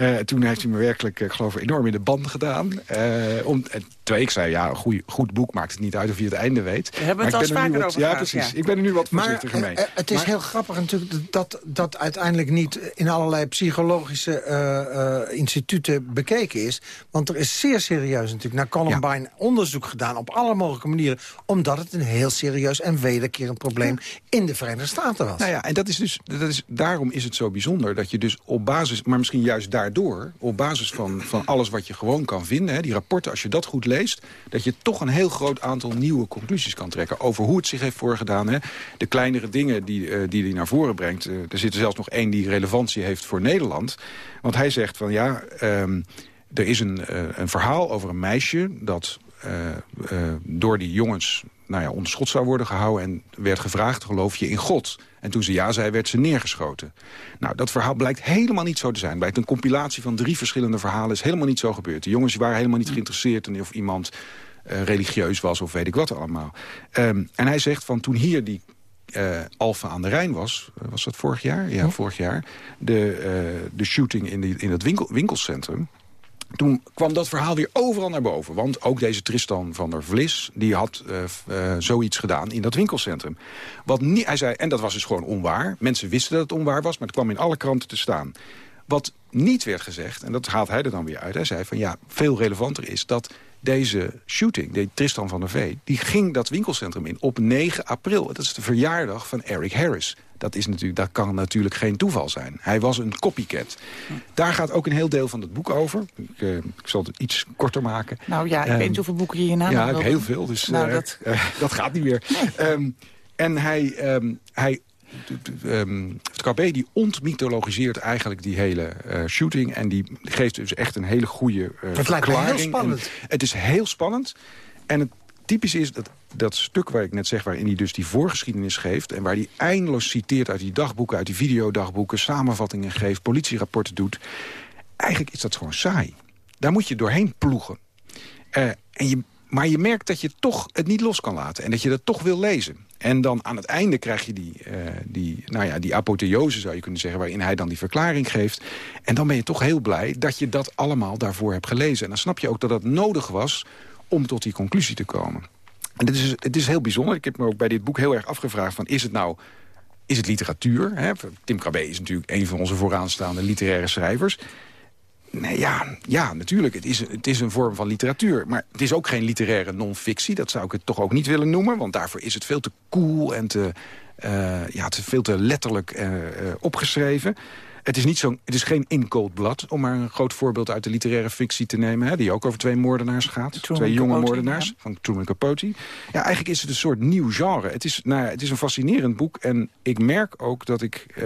Uh, toen heeft hij me werkelijk, ik geloof enorm in de band gedaan. Uh, om, en twee, ik zei, ja, een goeie, goed boek maakt het niet uit of je het einde weet. We hebben het al vaker wat, over Ja, gehad, precies. ja. Ik ben er nu wat voorzichtiger maar, mee. Uh, het is maar, heel grappig natuurlijk dat dat uiteindelijk niet in allerlei psychologische uh, instituten bekeken is. Want er is zeer serieus natuurlijk naar Columbine ja. onderzoek gedaan op alle mogelijke manieren. Omdat het een heel serieus en wederkerend probleem in de Verenigde Staten was. Nou ja, en dat is dus, dat is, daarom is het zo bijzonder dat je dus op basis, maar misschien juist daardoor, op basis van, van alles wat je gewoon kan vinden, hè, die rapporten, als je dat goed leest, dat je toch een heel groot aantal nieuwe conclusies kan trekken over hoe het zich heeft voorgedaan. Hè. De kleinere dingen die, uh, die hij naar voren brengt. Uh, er zit er zelfs nog één die relevantie heeft voor Nederland. Want hij zegt van ja, um, er is een, uh, een verhaal over een meisje dat door die jongens nou ja, onder schot zou worden gehouden... en werd gevraagd, geloof je in God? En toen ze ja zei, werd ze neergeschoten. Nou, dat verhaal blijkt helemaal niet zo te zijn. Blijkt een compilatie van drie verschillende verhalen... is helemaal niet zo gebeurd. De jongens waren helemaal niet geïnteresseerd... in of iemand uh, religieus was of weet ik wat allemaal. Um, en hij zegt van toen hier die uh, Alfa aan de Rijn was... was dat vorig jaar? Ja, vorig jaar. De, uh, de shooting in, die, in het winkel, winkelcentrum toen kwam dat verhaal weer overal naar boven. Want ook deze Tristan van der Vlis... die had uh, uh, zoiets gedaan in dat winkelcentrum. Wat niet, hij zei, en dat was dus gewoon onwaar. Mensen wisten dat het onwaar was, maar het kwam in alle kranten te staan. Wat niet werd gezegd, en dat haalt hij er dan weer uit... hij zei van ja, veel relevanter is dat deze shooting, de Tristan van der Vee... die ging dat winkelcentrum in op 9 april. Dat is de verjaardag van Eric Harris. Dat, is natuurlijk, dat kan natuurlijk geen toeval zijn. Hij was een copycat. Daar gaat ook een heel deel van het boek over. Ik, uh, ik zal het iets korter maken. Nou ja, ik um, weet niet hoeveel boeken je naam Ja, ik heel veel, dus nou, uh, dat... Uh, dat gaat niet meer. Nee. Um, en hij... Um, hij Um, KB die ontmythologiseert eigenlijk die hele uh, shooting... en die geeft dus echt een hele goede uh, Het lijkt me heel spannend. En het is heel spannend. En het typisch is dat dat stuk waar ik net zeg... waarin hij dus die voorgeschiedenis geeft... en waar hij eindeloos citeert uit die dagboeken... uit die videodagboeken, samenvattingen geeft... politierapporten doet... eigenlijk is dat gewoon saai. Daar moet je doorheen ploegen. Uh, en je, maar je merkt dat je toch het niet los kan laten... en dat je dat toch wil lezen. En dan aan het einde krijg je die, uh, die, nou ja, die apotheose, zou je kunnen zeggen... waarin hij dan die verklaring geeft. En dan ben je toch heel blij dat je dat allemaal daarvoor hebt gelezen. En dan snap je ook dat dat nodig was om tot die conclusie te komen. En dit is, het is heel bijzonder. Ik heb me ook bij dit boek heel erg afgevraagd... van is het nou is het literatuur? Hè? Tim Krabbe is natuurlijk een van onze vooraanstaande literaire schrijvers. Nee, ja, ja, natuurlijk. Het is, het is een vorm van literatuur. Maar het is ook geen literaire non-fictie. Dat zou ik het toch ook niet willen noemen. Want daarvoor is het veel te cool en te, uh, ja, te, veel te letterlijk uh, uh, opgeschreven. Het is, niet zo, het is geen in cold blood, om maar een groot voorbeeld uit de literaire fictie te nemen... Hè, die ook over twee moordenaars gaat. twee jonge moordenaars van Truman Capote. Ja, eigenlijk is het een soort nieuw genre. Het is, nou ja, het is een fascinerend boek en ik merk ook dat ik... Uh,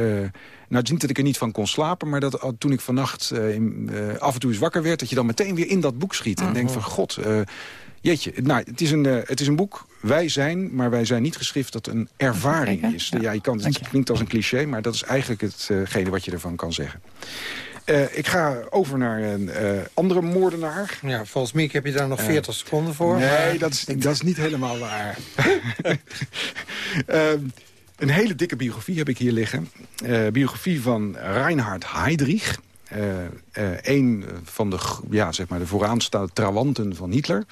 nou, niet dat ik er niet van kon slapen, maar dat toen ik vannacht uh, in, uh, af en toe eens wakker werd... dat je dan meteen weer in dat boek schiet en mm denkt van god... Jeetje, nou, het, is een, uh, het is een boek, wij zijn, maar wij zijn niet geschrift dat een ervaring is. Ja, je kan, het klinkt als een cliché, maar dat is eigenlijk hetgene wat je ervan kan zeggen. Uh, ik ga over naar een uh, andere moordenaar. Ja, volgens Miek heb je daar nog 40 seconden voor. Nee, maar... dat, is, dat is niet helemaal waar. uh, een hele dikke biografie heb ik hier liggen. biografie van Reinhard Heydrich. een van de, ja, zeg maar de vooraanstaande trawanten van Hitler.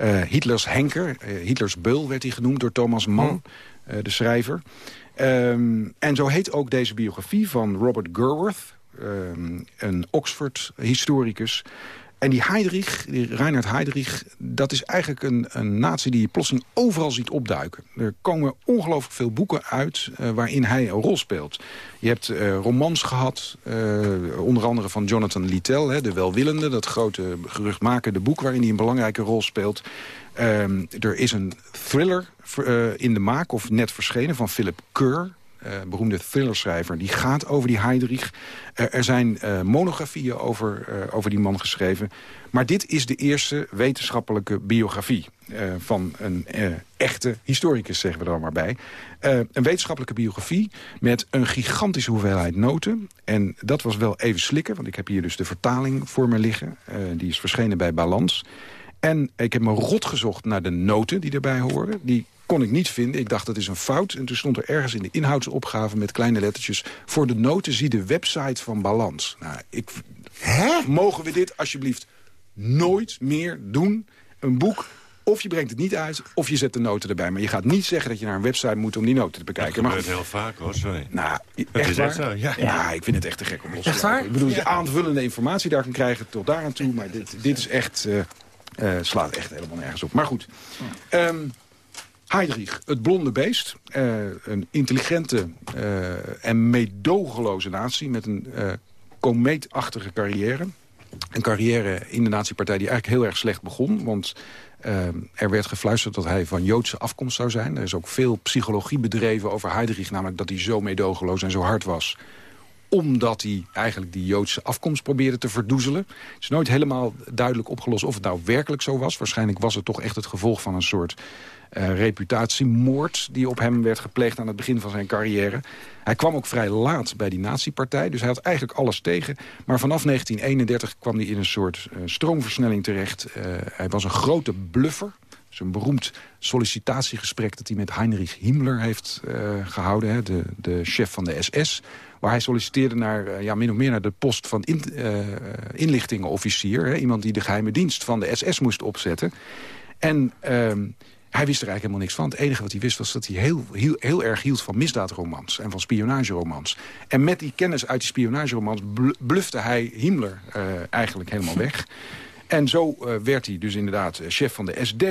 Uh, Hitlers Henker, uh, Hitlers Beul werd hij genoemd door Thomas Mann, uh, de schrijver. Um, en zo heet ook deze biografie van Robert Gerworth, um, een Oxford-historicus... En die Heydrich, die Reinhard Heydrich, dat is eigenlijk een, een natie die je plotseling overal ziet opduiken. Er komen ongelooflijk veel boeken uit uh, waarin hij een rol speelt. Je hebt uh, romans gehad, uh, onder andere van Jonathan Littell, hè, De Welwillende, dat grote geruchtmakende boek waarin hij een belangrijke rol speelt. Um, er is een thriller in de maak, of net verschenen, van Philip Kerr. Uh, beroemde thrillerschrijver, die gaat over die Heydrich. Er zijn uh, monografieën over, over die man geschreven. Maar dit is de eerste wetenschappelijke biografie van een echte historicus, zeggen we er maar bij. een wetenschappelijke biografie met een gigantische hoeveelheid noten. En dat was wel even slikken, want ik heb hier dus de vertaling voor me liggen. die is verschenen bij Balans. En ik heb me rot gezocht naar de noten die erbij horen. Die kon ik niet vinden. Ik dacht dat is een fout. En toen stond er ergens in de inhoudsopgave met kleine lettertjes... voor de noten zie de website van Balans. Nou, ik, Hè? Mogen we dit alsjeblieft nooit meer doen? Een boek of je brengt het niet uit, of je zet de noten erbij. Maar je gaat niet zeggen dat je naar een website moet om die noten te bekijken. Dat gebeurt maar, heel vaak hoor, sorry. Nou, echt is echt zo, ja. ja. ik vind het echt te gek om los te laten. Ik bedoel, je aanvullende informatie daar kan krijgen tot daar aan toe. Maar dit, dit is echt, uh, uh, slaat echt helemaal nergens op. Maar goed. Um, Heydrich, het blonde beest. Uh, een intelligente uh, en meedogenloze natie met een uh, komeetachtige carrière. Een carrière in de natiepartij die eigenlijk heel erg slecht begon. Want er werd gefluisterd dat hij van Joodse afkomst zou zijn. Er is ook veel psychologie bedreven over Heydrich. Namelijk dat hij zo meedogenloos en zo hard was omdat hij eigenlijk die Joodse afkomst probeerde te verdoezelen. Het is nooit helemaal duidelijk opgelost of het nou werkelijk zo was. Waarschijnlijk was het toch echt het gevolg van een soort uh, reputatiemoord... die op hem werd gepleegd aan het begin van zijn carrière. Hij kwam ook vrij laat bij die nazi-partij, dus hij had eigenlijk alles tegen. Maar vanaf 1931 kwam hij in een soort uh, stroomversnelling terecht. Uh, hij was een grote bluffer. Een beroemd sollicitatiegesprek dat hij met Heinrich Himmler heeft gehouden. Hè, de, de chef van de SS. Waar hij solliciteerde naar, ja, min of meer naar de post van in, inlichtingenofficier. Hè, iemand die de geheime dienst van de SS moest opzetten. En ehm, hij wist er eigenlijk helemaal niks van. Het enige wat hij wist was dat hij heel, heel, heel erg hield van misdaadromans en van spionageromans. En met die kennis uit die spionageromans blufte hij Himmler eigenlijk helemaal weg. En zo uh, werd hij dus inderdaad eh, chef van de SD.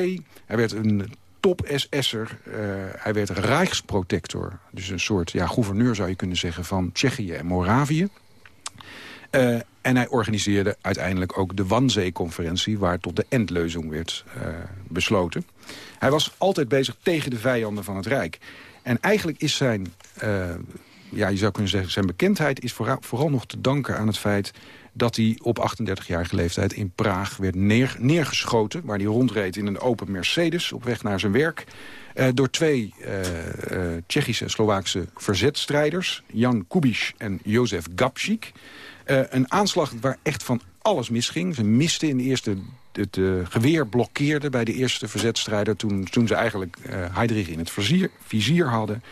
Hij werd een top-SS'er. Uh, hij werd Rijksprotector. Dus een soort ja, gouverneur zou je kunnen zeggen van Tsjechië en Moravië. En hij organiseerde uiteindelijk ook de Wannsee-conferentie... waar tot de endleuzing werd besloten. Hij was altijd bezig tegen de vijanden van het Rijk. En eigenlijk is zijn, ja, je zou kunnen zeggen, zijn bekendheid... is vooral nog te danken aan het feit dat hij op 38-jarige leeftijd in Praag werd neer, neergeschoten... waar hij rondreed in een open Mercedes op weg naar zijn werk... Uh, door twee uh, uh, Tsjechische en Slovaakse verzetstrijders... Jan Kubiš en Jozef Gabčík. een aanslag waar echt van alles misging. Ze misten in de eerste het geweer blokkeerde bij de eerste verzetstrijder... toen, toen ze eigenlijk Heydrich in het vizier, vizier hadden.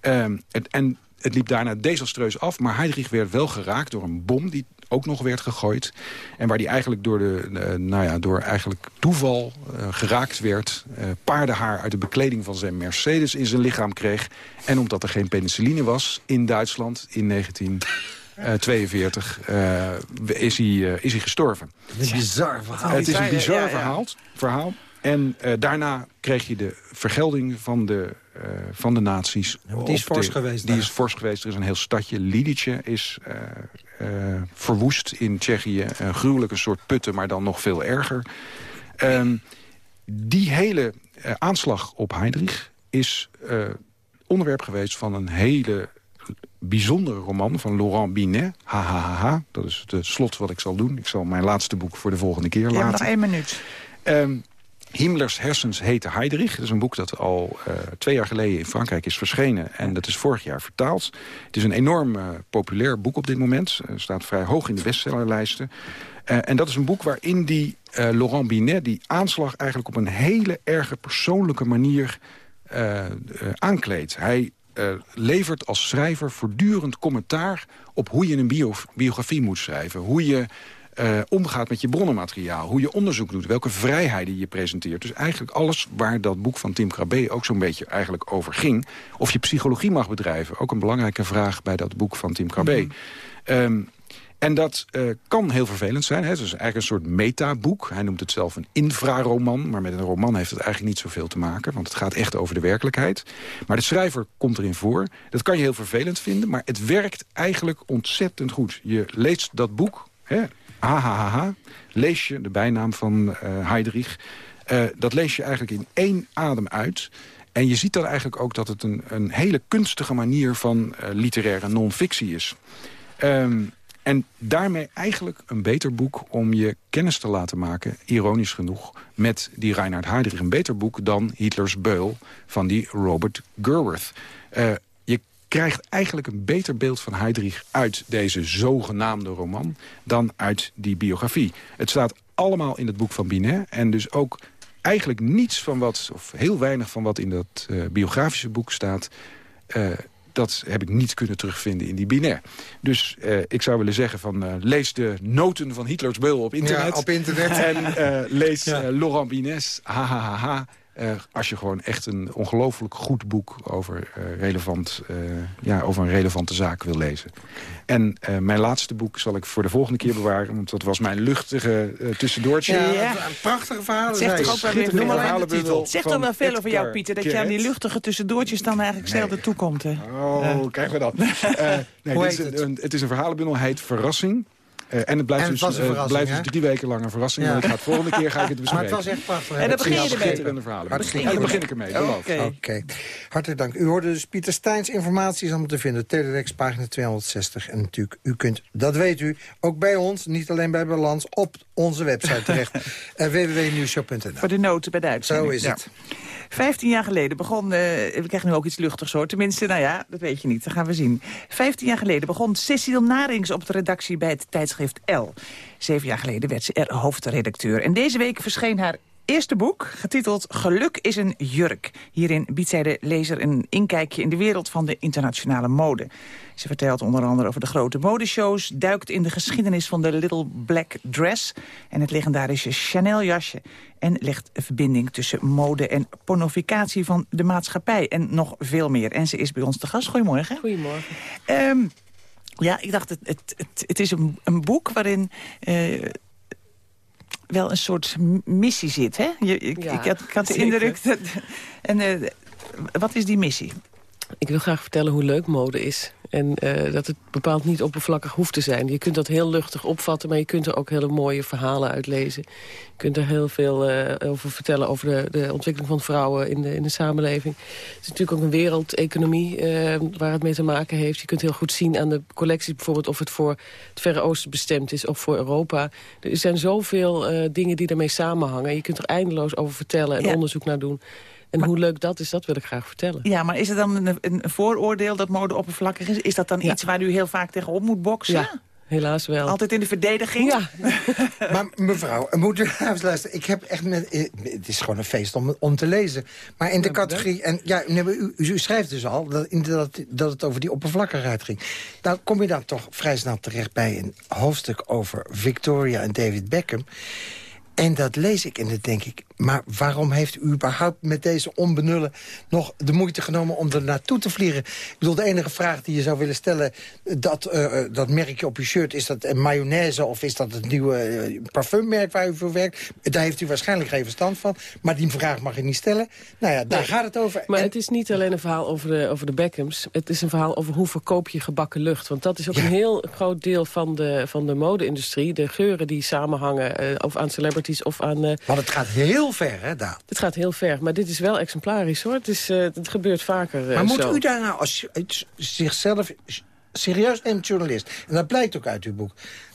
Um, het, en het liep daarna desastreus af, maar Heydrich werd wel geraakt door een bom... die ook nog werd gegooid. En waar die eigenlijk door, de, uh, nou ja, door eigenlijk toeval geraakt werd. paardenhaar uit de bekleding van zijn Mercedes in zijn lichaam kreeg. En omdat er geen penicilline was in Duitsland in 19... 42, is, hij, is hij gestorven. Een bizar verhaal. Het is een bizar verhaal. verhaal. En daarna kreeg je de vergelding van de, van de nazi's. die is fors geweest. Die is fors geweest. Er is een heel stadje, Lidice, is verwoest in Tsjechië. Een gruwelijke soort putten, maar dan nog veel erger. Ehm, die hele aanslag op Heydrich is onderwerp geweest van een hele bijzondere roman van Laurent Binet. Ha, ha, ha, ha. Dat is het slot wat ik zal doen. Ik zal mijn laatste boek voor de volgende keer laten. Ja, nog één minuut. Um, Himmlers hersens heten Heydrich. Dat is een boek dat al uh, twee jaar geleden in Frankrijk is verschenen. En dat is vorig jaar vertaald. Het is een enorm uh, populair boek op dit moment. Uh, staat vrij hoog in de bestsellerlijsten. en dat is een boek waarin die Laurent Binet... die aanslag eigenlijk op een hele erge persoonlijke manier aankleedt. Hij levert als schrijver voortdurend commentaar... op hoe je een biografie moet schrijven. Hoe je uh, omgaat met je bronnenmateriaal. Hoe je onderzoek doet. Welke vrijheden je presenteert. Dus eigenlijk alles waar dat boek van Tim Krabbe ook zo'n beetje eigenlijk over ging. Of je psychologie mag bedrijven. Ook een belangrijke vraag bij dat boek van Tim Krabbe. Mm -hmm. En dat uh, kan heel vervelend zijn. Hè. Het is eigenlijk een soort metaboek. Hij noemt het zelf een infraroman. Maar met een roman heeft het eigenlijk niet zoveel te maken. Want het gaat echt over de werkelijkheid. Maar de schrijver komt erin voor. Dat kan je heel vervelend vinden. Maar het werkt eigenlijk ontzettend goed. Je leest dat boek. Hè, ha, lees je de bijnaam van uh, Heydrich. Uh, dat lees je eigenlijk in één adem uit. En je ziet dan eigenlijk ook dat het een, een hele kunstige manier van uh, literaire non-fictie is. Um, en daarmee eigenlijk een beter boek om je kennis te laten maken... ironisch genoeg, met die Reinhard Heydrich. Een beter boek dan Hitlers Beul van die Robert Gerworth. Uh, krijgt eigenlijk een beter beeld van Heydrich uit deze zogenaamde roman... dan uit die biografie. Het staat allemaal in het boek van Binet. En dus ook eigenlijk niets van wat, of heel weinig van wat in dat uh, biografische boek staat... Uh, dat heb ik niet kunnen terugvinden in die binair. Dus uh, ik zou willen zeggen van uh, lees de noten van Hitlers beul op internet. Ja, op internet. En uh, lees ja. Laurent Bines, ha, ha, ha, ha. Uh, als je gewoon echt een ongelooflijk goed boek over, uh, relevant, uh, ja, over een relevante zaak wil lezen. En mijn laatste boek zal ik voor de volgende keer bewaren. Want dat was mijn luchtige tussendoortje. Ja, ja. Een prachtige verhaal. Zegt toch ook wel over titel. Zegt toch wel veel over jou, Pieter. Dat je aan die luchtige tussendoortjes dan eigenlijk nee. zelden toekomt. Hè? Oh, krijgen we dat. nee, dit is het? Een, het is een verhalenbundel, heet Verrassing. Uh, en het blijft, En het dus, een uh, verrassing, blijft dus drie weken lang een verrassing. Ja. Maar ik ga het volgende keer ga ik het Maar bespreken. het was echt prachtig. En daar begin je ermee. En daar begin ik ermee, beloof. Oké. Oké, hartelijk dank. U hoorde dus Pieter Steins informatie is allemaal te vinden. Teledex, pagina 260. En natuurlijk, u kunt, dat weet u, ook bij ons, niet alleen bij Balans, op onze website terecht. uh, www.nieuwshow.nl Voor de noten bij de uitzending. Zo is Ja. het. Vijftien jaar geleden begon... eh, we krijgen nu ook iets luchtigs hoor. Tenminste, nou ja, dat weet je niet. Dat gaan we zien. Vijftien jaar geleden begon Cecile Narings op de redactie bij het tijdschrift L. Zeven jaar geleden werd ze er hoofdredacteur. En deze week verscheen haar eerste boek, getiteld Geluk is een jurk. Hierin biedt zij de lezer een inkijkje in de wereld van de internationale mode. Ze vertelt onder andere over de grote modeshows... duikt in de geschiedenis van de Little Black Dress... en het legendarische Chanel-jasje... en legt een verbinding tussen mode en pornificatie van de maatschappij... en nog veel meer. En ze is bij ons te gast. Goedemorgen. Goedemorgen. Ehm, ja, ik dacht, het, het, het, het is een, een boek waarin... eh, wel een soort missie zit, hè? Je, ik, Ja, ik had, ik had de zeker. indruk... Dat, en eh, wat is die missie? Ik wil graag vertellen hoe leuk mode is. En eh, dat het bepaald niet oppervlakkig hoeft te zijn. Je kunt dat heel luchtig opvatten, maar je kunt er ook hele mooie verhalen uit lezen. Je kunt er heel veel eh, over vertellen over de, de ontwikkeling van vrouwen in de, in de samenleving. Het is natuurlijk ook een wereldeconomie eh, waar het mee te maken heeft. Je kunt heel goed zien aan de collecties bijvoorbeeld of het voor het Verre Oosten bestemd is of voor Europa. Er zijn zoveel dingen die daarmee samenhangen. Je kunt er eindeloos over vertellen en Ja. onderzoek naar doen. En hoe leuk dat is, dat wil ik graag vertellen. Ja, maar is het dan een, een vooroordeel dat mode oppervlakkig is? Is dat dan Ja. iets waar u heel vaak tegenop moet boksen? Ja, helaas wel. Altijd in de verdediging? Ja, Maar mevrouw, moet u luisteren. Ik heb echt met, eh, het is gewoon een feest om, om te lezen. Maar in de categorie... En ja, nee, u, u schrijft dus al dat, dat, dat het over die oppervlakkigheid ging. Nou kom je dan toch vrij snel terecht bij een hoofdstuk over Victoria en David Beckham. En dat lees ik en dan denk ik... maar waarom heeft u überhaupt met deze onbenullen... nog de moeite genomen om er naartoe te vliegen? Ik bedoel, de enige vraag die je zou willen stellen... dat, uh, dat merkje op uw shirt, is dat een mayonaise... of is dat het nieuwe uh, parfummerk waar u voor werkt? Daar heeft u waarschijnlijk geen verstand van. Maar die vraag mag je niet stellen. Nou ja, daar nee, gaat het over. Maar het is niet alleen een verhaal over de, over de Beckhams. Het is een verhaal over hoe verkoop je gebakken lucht. Want dat is ook ja. een heel groot deel van de, van de mode-industrie. De geuren die samenhangen uh, of aan of aan... Want het gaat heel ver, hè, Daan? Het gaat heel ver, maar dit is wel exemplarisch, hoor. Het, is, uh, het gebeurt vaker Maar moet zo. u daar nou als zichzelf serieus neemt journalist... en dat blijkt ook uit uw boek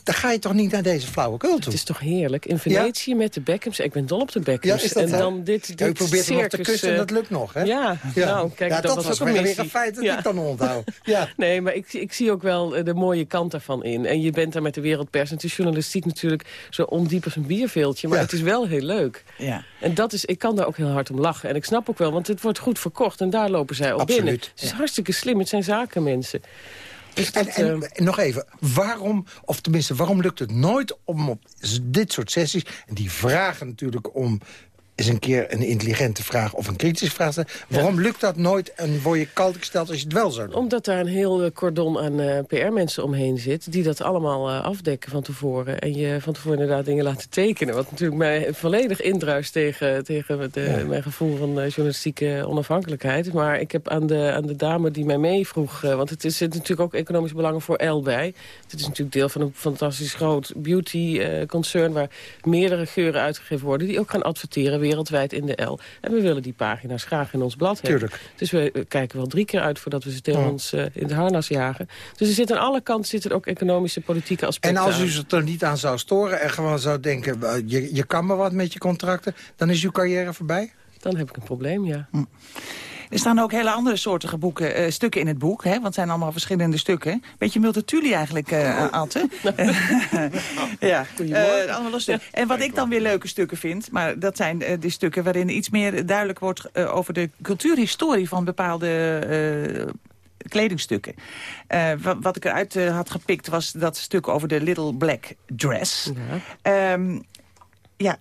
dan ga je toch niet naar deze flauwekul toe? Het is toch heerlijk. In Venetië ja? met de Beckhams. Ik ben dol op de Beckhams. Ja, is dat, en dan dit, dit ja, nog te kussen en dat lukt nog, hè? Ja, ja. nou, kijk, ja, dat, dat was ook weer een feit dat ja. ik dan onthoud. Ja. nee, maar ik, ik zie ook wel de mooie kant daarvan in. En je bent daar met de wereldpers. En het is journalistiek natuurlijk zo ondiep als een bierveeltje. Maar het is wel heel leuk. Ja. En dat is, ik kan daar ook heel hard om lachen. En ik snap ook wel, want het wordt goed verkocht. En daar lopen zij op Absoluut. binnen. Het is hartstikke slim. Het zijn zakenmensen. Dus dat, en, en, nog even, waarom, of tenminste, waarom lukt het nooit om op dit soort sessies... en die vragen natuurlijk om eens een keer een intelligente vraag of een kritische vraag stellen. Waarom ja. lukt dat nooit en word je koud gesteld als je het wel zou doen? Omdat daar een heel cordon aan uh, PR-mensen omheen zit... die dat allemaal uh, afdekken van tevoren. En je van tevoren inderdaad dingen laten tekenen. Wat natuurlijk mij volledig indruist tegen, tegen de, ja. mijn gevoel van uh, journalistieke onafhankelijkheid. Maar ik heb aan de, aan de dame die mij meevroeg... want het is, zit natuurlijk ook economische belangen voor L bij. Het is natuurlijk deel van een fantastisch groot beauty-concern... waar meerdere geuren uitgegeven worden... die ook gaan adverteren wereldwijd in de L. En we willen die pagina's graag in ons blad hebben. Tuurlijk. Dus we, kijken wel drie keer uit voordat we ze tegen ons uh, in de harnas jagen. Dus er zit aan alle kanten zitten ook economische, politieke aspecten En als u zich er niet aan zou storen en gewoon zou denken... Je, je kan maar wat met je contracten, dan is uw carrière voorbij? Dan heb ik een probleem, ja. Hm. Er staan ook hele andere soorten boeken, uh, stukken in het boek. Hè, want het zijn allemaal verschillende stukken. Beetje Multatuli eigenlijk, uh, Atte. ja. Uh, allemaal ja. En wat ik dan weer leuke stukken vind... maar dat zijn uh, die stukken waarin iets meer duidelijk wordt... Over de cultuurhistorie van bepaalde... Kledingstukken. wat, wat ik eruit had gepikt was dat stuk over de Little Black Dress. Ja. Um, ja,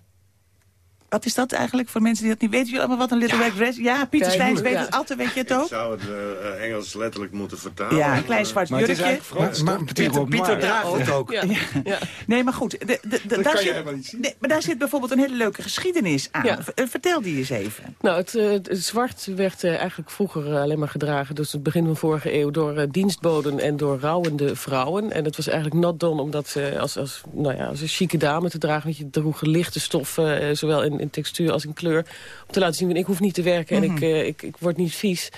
wat is dat eigenlijk voor mensen die dat niet weten? Jullie allemaal wat een Little ja. Black Dress? Ja, Pieter Steins weet het altijd, weet je het ook? Ik zou het uh, Engels letterlijk moeten vertalen. Ja, een klein zwart maar jurkje. Maar, maar Pieter, Pieter draagt het ook. Ja. Ja. Nee, maar goed. De, de, de, dat daar kan zit, je helemaal niet zien. Nee, maar daar zit bijvoorbeeld een hele leuke geschiedenis aan. Ja. Vertel die eens even. Nou, het, het zwart werd uh, eigenlijk vroeger alleen maar gedragen... dus het begin van vorige eeuw door dienstboden en door rouwende vrouwen. En het was eigenlijk not done om dat als, als, nou ja, als een chique dame te dragen. Want je droeg lichte stoffen, zowel in, in textuur als in kleur. Om te laten zien, ik hoef niet te werken en mm -hmm. ik, uh, ik, ik word niet vies.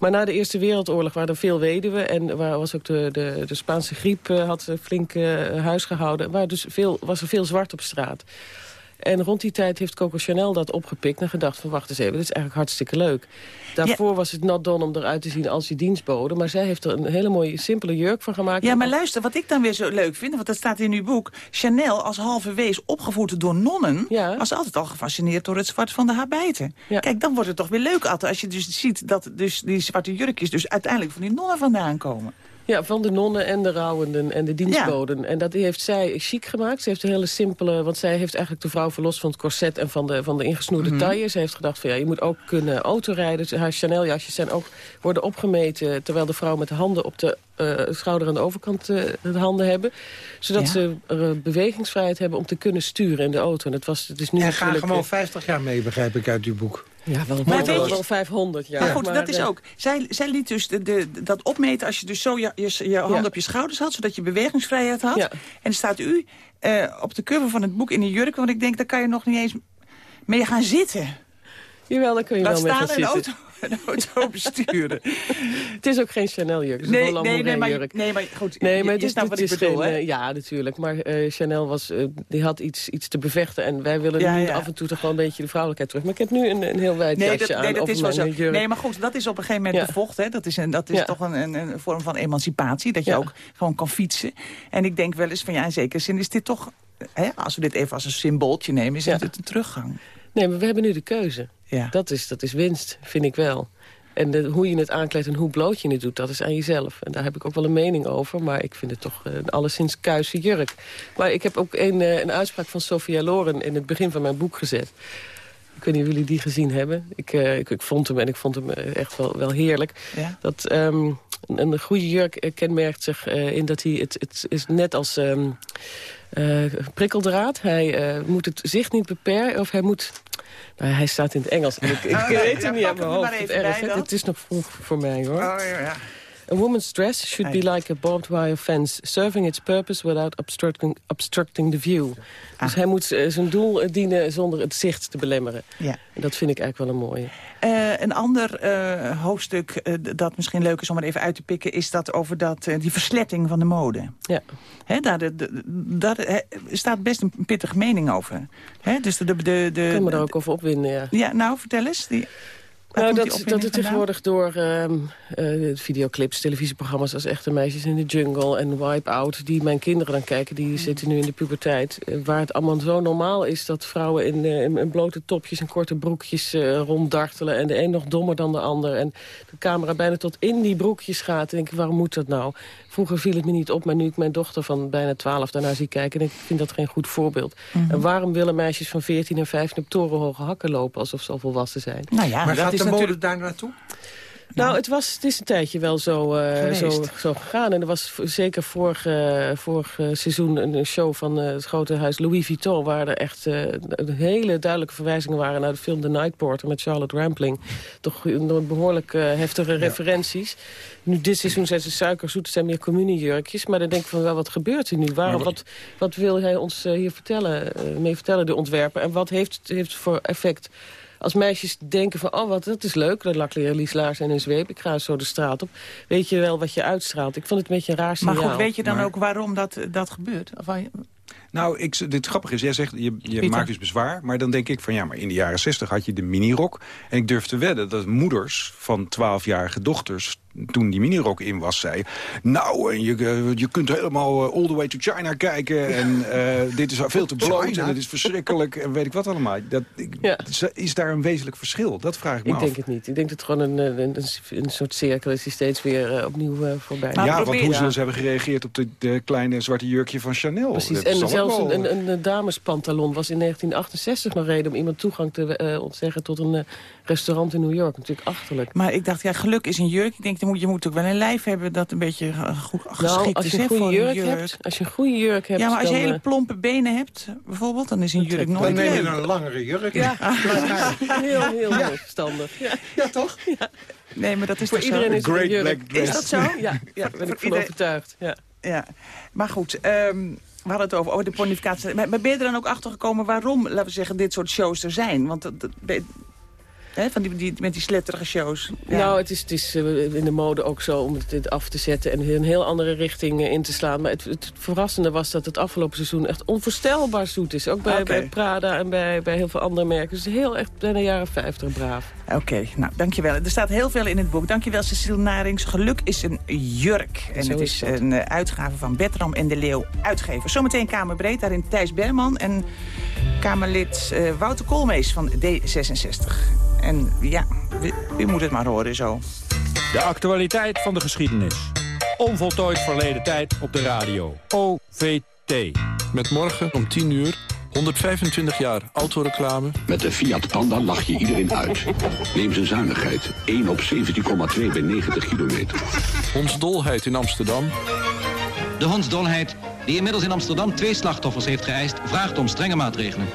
Maar na de Eerste Wereldoorlog waren er veel weduwen... en waar was ook de, de, de Spaanse griep uh, had flink uh, huis gehouden. Waar dus veel, was er veel zwart op straat. En rond die tijd heeft Coco Chanel dat opgepikt en gedacht van wacht eens even, dit is eigenlijk hartstikke leuk. Daarvoor ja. was het not done om eruit te zien als die dienstbode. Maar zij heeft er een hele mooie, simpele jurk van gemaakt. Ja, maar luister, wat ik dan weer zo leuk vind, want dat staat in uw boek. Chanel als halve wees opgevoed door nonnen, ja. was altijd al gefascineerd door het zwart van de habijten. Ja. Kijk, dan wordt het toch weer leuk als je dus ziet dat dus die zwarte jurkjes dus uiteindelijk van die nonnen vandaan komen. Ja, van de nonnen en de rouwenden en de dienstboden. Ja. En dat heeft zij chic gemaakt. Ze heeft een hele simpele... Want zij heeft eigenlijk de vrouw verlost van het corset en van de, van de ingesnoerde mm -hmm. taille. Ze heeft gedacht van ja, je moet ook kunnen autorijden. Haar Chanel-jasjes zijn ook, worden opgemeten... terwijl de vrouw met de handen op de uh, schouder aan de overkant uh, de handen hebben. Zodat Ja. ze uh, bewegingsvrijheid hebben om te kunnen sturen in de auto. En het, was, het is nu En ga natuurlijk... gewoon 50 jaar mee, begrijp ik uit uw boek. Ja, wel, Maar wel, weet je- wel 500 jaar. Maar goed, dat is ook. Zij, zij liet dus de, de, dat opmeten als je dus zo je, je, je hand op je schouders had... zodat je bewegingsvrijheid had. En dan staat u eh, op de cover van het boek in een jurk... want ik denk, daar kan je nog niet eens mee gaan zitten. Jawel, dan kun je Laat wel staan zitten. auto, een auto besturen. Het is ook geen Chanel-jurk. Nee, nee, nee, maar, jurk. nee, maar goed. Nee, maar het is, het wat ik is bedoel, geen, eh, Ja, natuurlijk. Maar eh, Chanel was, eh, die had iets, iets te bevechten. En wij willen Ja, nu ja. af en toe toch wel een beetje de vrouwelijkheid terug. Maar ik heb nu een, een heel wijd Nee, jasje dat, aan nee, dat is wel zo. jurk. Nee, maar goed, dat is op een gegeven moment Ja. bevocht. Hè? Dat is, een, dat is toch een, een, een vorm van emancipatie. Dat je ook gewoon kan fietsen. En ik denk wel eens van ja, in zekere zin is dit toch... Hè, als we dit even als een symbooltje nemen, is het een teruggang. Nee, maar we hebben nu de keuze. Ja. Dat, is, dat is winst, vind ik wel. En de, hoe je het aankleedt en hoe bloot je het doet, dat is aan jezelf. En daar heb ik ook wel een mening over. Maar ik vind het toch uh, alleszins kuise jurk. Maar ik heb ook een, uh, een uitspraak van Sophia Loren in het begin van mijn boek gezet. Ik weet niet of jullie die gezien hebben. Ik, uh, ik, ik, vond hem en ik vond hem echt wel, wel heerlijk. Ja? Dat um, een, een, goede jurk kenmerkt zich in dat hij... Het, het is net als... Um, prikkeldraad. Hij moet het zicht niet beperken. Of hij moet nou, hij staat in het Engels. Ik, ik oh, weet het niet aan mijn hoofd. Het, het is nog vroeg voor mij, hoor. Oh, ja. A woman's dress should be like a barbed wire fence, serving its purpose without obstructing, obstructing the view. Ah. Dus hij moet uh, zijn doel uh, dienen zonder het zicht te belemmeren. Ja. En dat vind ik eigenlijk wel een mooie. Uh, een ander hoofdstuk dat misschien leuk is om er even uit te pikken... is dat over dat, die versletting van de mode. Ja. He, daar, de, daar staat best een pittige mening over. He, dus de, de, de, de, Kun me daar ook over opwinden, ja. Ja, nou, vertel eens. Die... Nou, dat, dat het tegenwoordig door uh, videoclips, televisieprogramma's... als Echte Meisjes in de Jungle en Wipeout... die mijn kinderen dan kijken, die mm. zitten nu in de puberteit... Uh, waar het allemaal zo normaal is dat vrouwen in, uh, in blote topjes... en korte broekjes ronddartelen en de een nog dommer dan de ander... en de camera bijna tot in die broekjes gaat. En denk ik, waarom moet dat nou? Vroeger viel het me niet op, maar nu ik mijn dochter van bijna 12 daarna zie kijken... denk ik, vind dat geen goed voorbeeld. Mhm. En waarom willen meisjes van 14 en 15 op torenhoge hakken lopen... alsof ze al volwassen zijn? Nou ja, maar gaat de mode daar naartoe? Nou, het, was, het is een tijdje wel zo, uh, zo, zo, gegaan. En er was zeker vorig, uh, vorig seizoen een show van uh, het grote huis Louis Vuitton... waar er echt hele duidelijke verwijzingen waren naar de film The Night Porter... met Charlotte Rampling. Toch behoorlijk heftige ja. referenties. Nu dit seizoen zijn ze suikerzoet, het zijn meer communiejurkjes. Maar dan denk ik van, wel, wat gebeurt er nu? Waarom, wat, wat wil hij ons hier vertellen, mee vertellen, de ontwerper? En wat heeft het heeft voor effect als meisjes denken van, oh, wat, dat is leuk, dat lakleren lieslaars en een zweep. Ik ga zo de straat op. Weet je wel wat je uitstraalt. Ik vond het een beetje een raar signaal. Maar goed, weet je dan ook waarom dat, dat gebeurt? Of nou, ik, dit grappige is, jij zegt, je, je maakt dus bezwaar. Maar dan denk ik van, ja, maar in de jaren 60 had je de minirok. En ik durf te wedden dat moeders van 12-jarige dochters toen die minirok in was, zei... nou, je, eh, je kunt helemaal eh, all the way to China kijken... en uh, dit is veel te bloot en het is verschrikkelijk... en weet ik wat allemaal. Dat, ja. Is daar een wezenlijk verschil? Dat vraag ik me ik af. Ik denk het niet. Ik denk dat het gewoon een, een, een soort cirkel is... die steeds weer uh, opnieuw uh, voorbij maar Ja, want hoe ze, ze hebben geregeerd op de, de, kleine zwarte jurkje van Chanel. Precies, en zelfs een, een, een, damespantalon was in 1968 nog reden... om iemand toegang te ontzeggen tot een restaurant in New York. Natuurlijk achterlijk. Maar ik dacht, ja, geluk is een jurk. Ik denk, je moet ook wel een lijf hebben dat een beetje goed nou, geschikt als je is. Een goede jurk, jurk. Hebt, als je een goede jurk hebt... Ja, maar als je hele eh, plompe benen hebt, bijvoorbeeld, dan is een jurk nooit Dan neem je een langere jurk. Ja, heel, heel ja. verstandig. Ja. ja, toch? Ja. Nee, maar dat is Voor iedereen is Great black dress. Is dat zo? Ja, ja ben ik van overtuigd. Ja. Ja. Maar goed, um, we hadden het over, over de pornificatie. Maar ben je er dan ook achter gekomen waarom, laten we zeggen, dit soort shows er zijn? Want dat, van die, die, met die sletterige shows. Ja. Nou, het is, het is uh, in de mode ook zo om het af te zetten... en een heel andere richting uh, in te slaan. Maar het, het, verrassende was dat het afgelopen seizoen echt onvoorstelbaar zoet is. Ook bij, okay. bij Prada en bij, bij heel veel andere merken. Dus heel echt bijna jaren 50 braaf. Oké, okay, nou, dankjewel. Er staat heel veel in het boek. Dankjewel, Cecile Narings. Geluk is een jurk. En het is, is een uh, uitgave van Bertram en de Leeuw uitgever. Zometeen Kamerbreed, daarin Thijs Berman... en Kamerlid Wouter Koolmees van D66. En ja, u, u moet het maar horen zo. De actualiteit van de geschiedenis. Onvoltooid verleden tijd op de radio. OVT. Met morgen om 10 uur 125 jaar autoreclame. Met de Fiat Panda lach je iedereen uit. Neem zijn zuinigheid. 1 op 17,2 bij 90 kilometer. Hondsdolheid in Amsterdam. De hondsdolheid, die inmiddels in Amsterdam twee slachtoffers heeft geëist... vraagt om strenge maatregelen.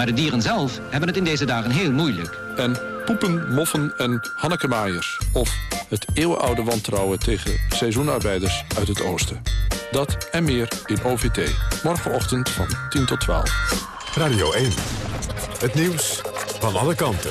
Maar de dieren zelf hebben het in deze dagen heel moeilijk. En Poepen, Moffen en Hannekemaaiers. Of het eeuwenoude wantrouwen tegen seizoenarbeiders uit het oosten. Dat en meer in OVT. Morgenochtend van 10 tot 12. Radio 1. Het nieuws van alle kanten.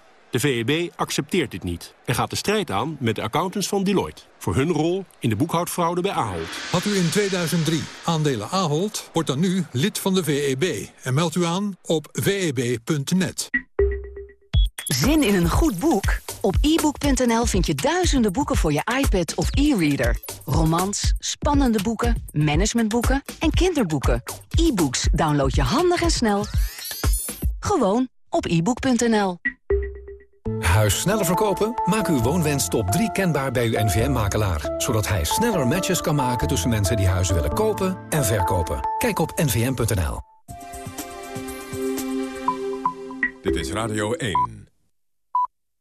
De VEB accepteert dit niet en gaat de strijd aan met de accountants van Deloitte... voor hun rol in de boekhoudfraude bij Ahold. Had u in 2003 aandelen Ahold, wordt dan nu lid van de VEB... en meldt u aan op veb.net. Zin in een goed boek? Op ebook.nl vind je duizenden boeken voor je iPad of e-reader. Romans, spannende boeken, managementboeken en kinderboeken. E-books download je handig en snel. Gewoon op ebook.nl. Huis sneller verkopen? Maak uw woonwens top 3 kenbaar bij uw NVM-makelaar. Zodat hij sneller matches kan maken tussen mensen die huizen willen kopen en verkopen. Kijk op nvm.nl. Dit is Radio 1.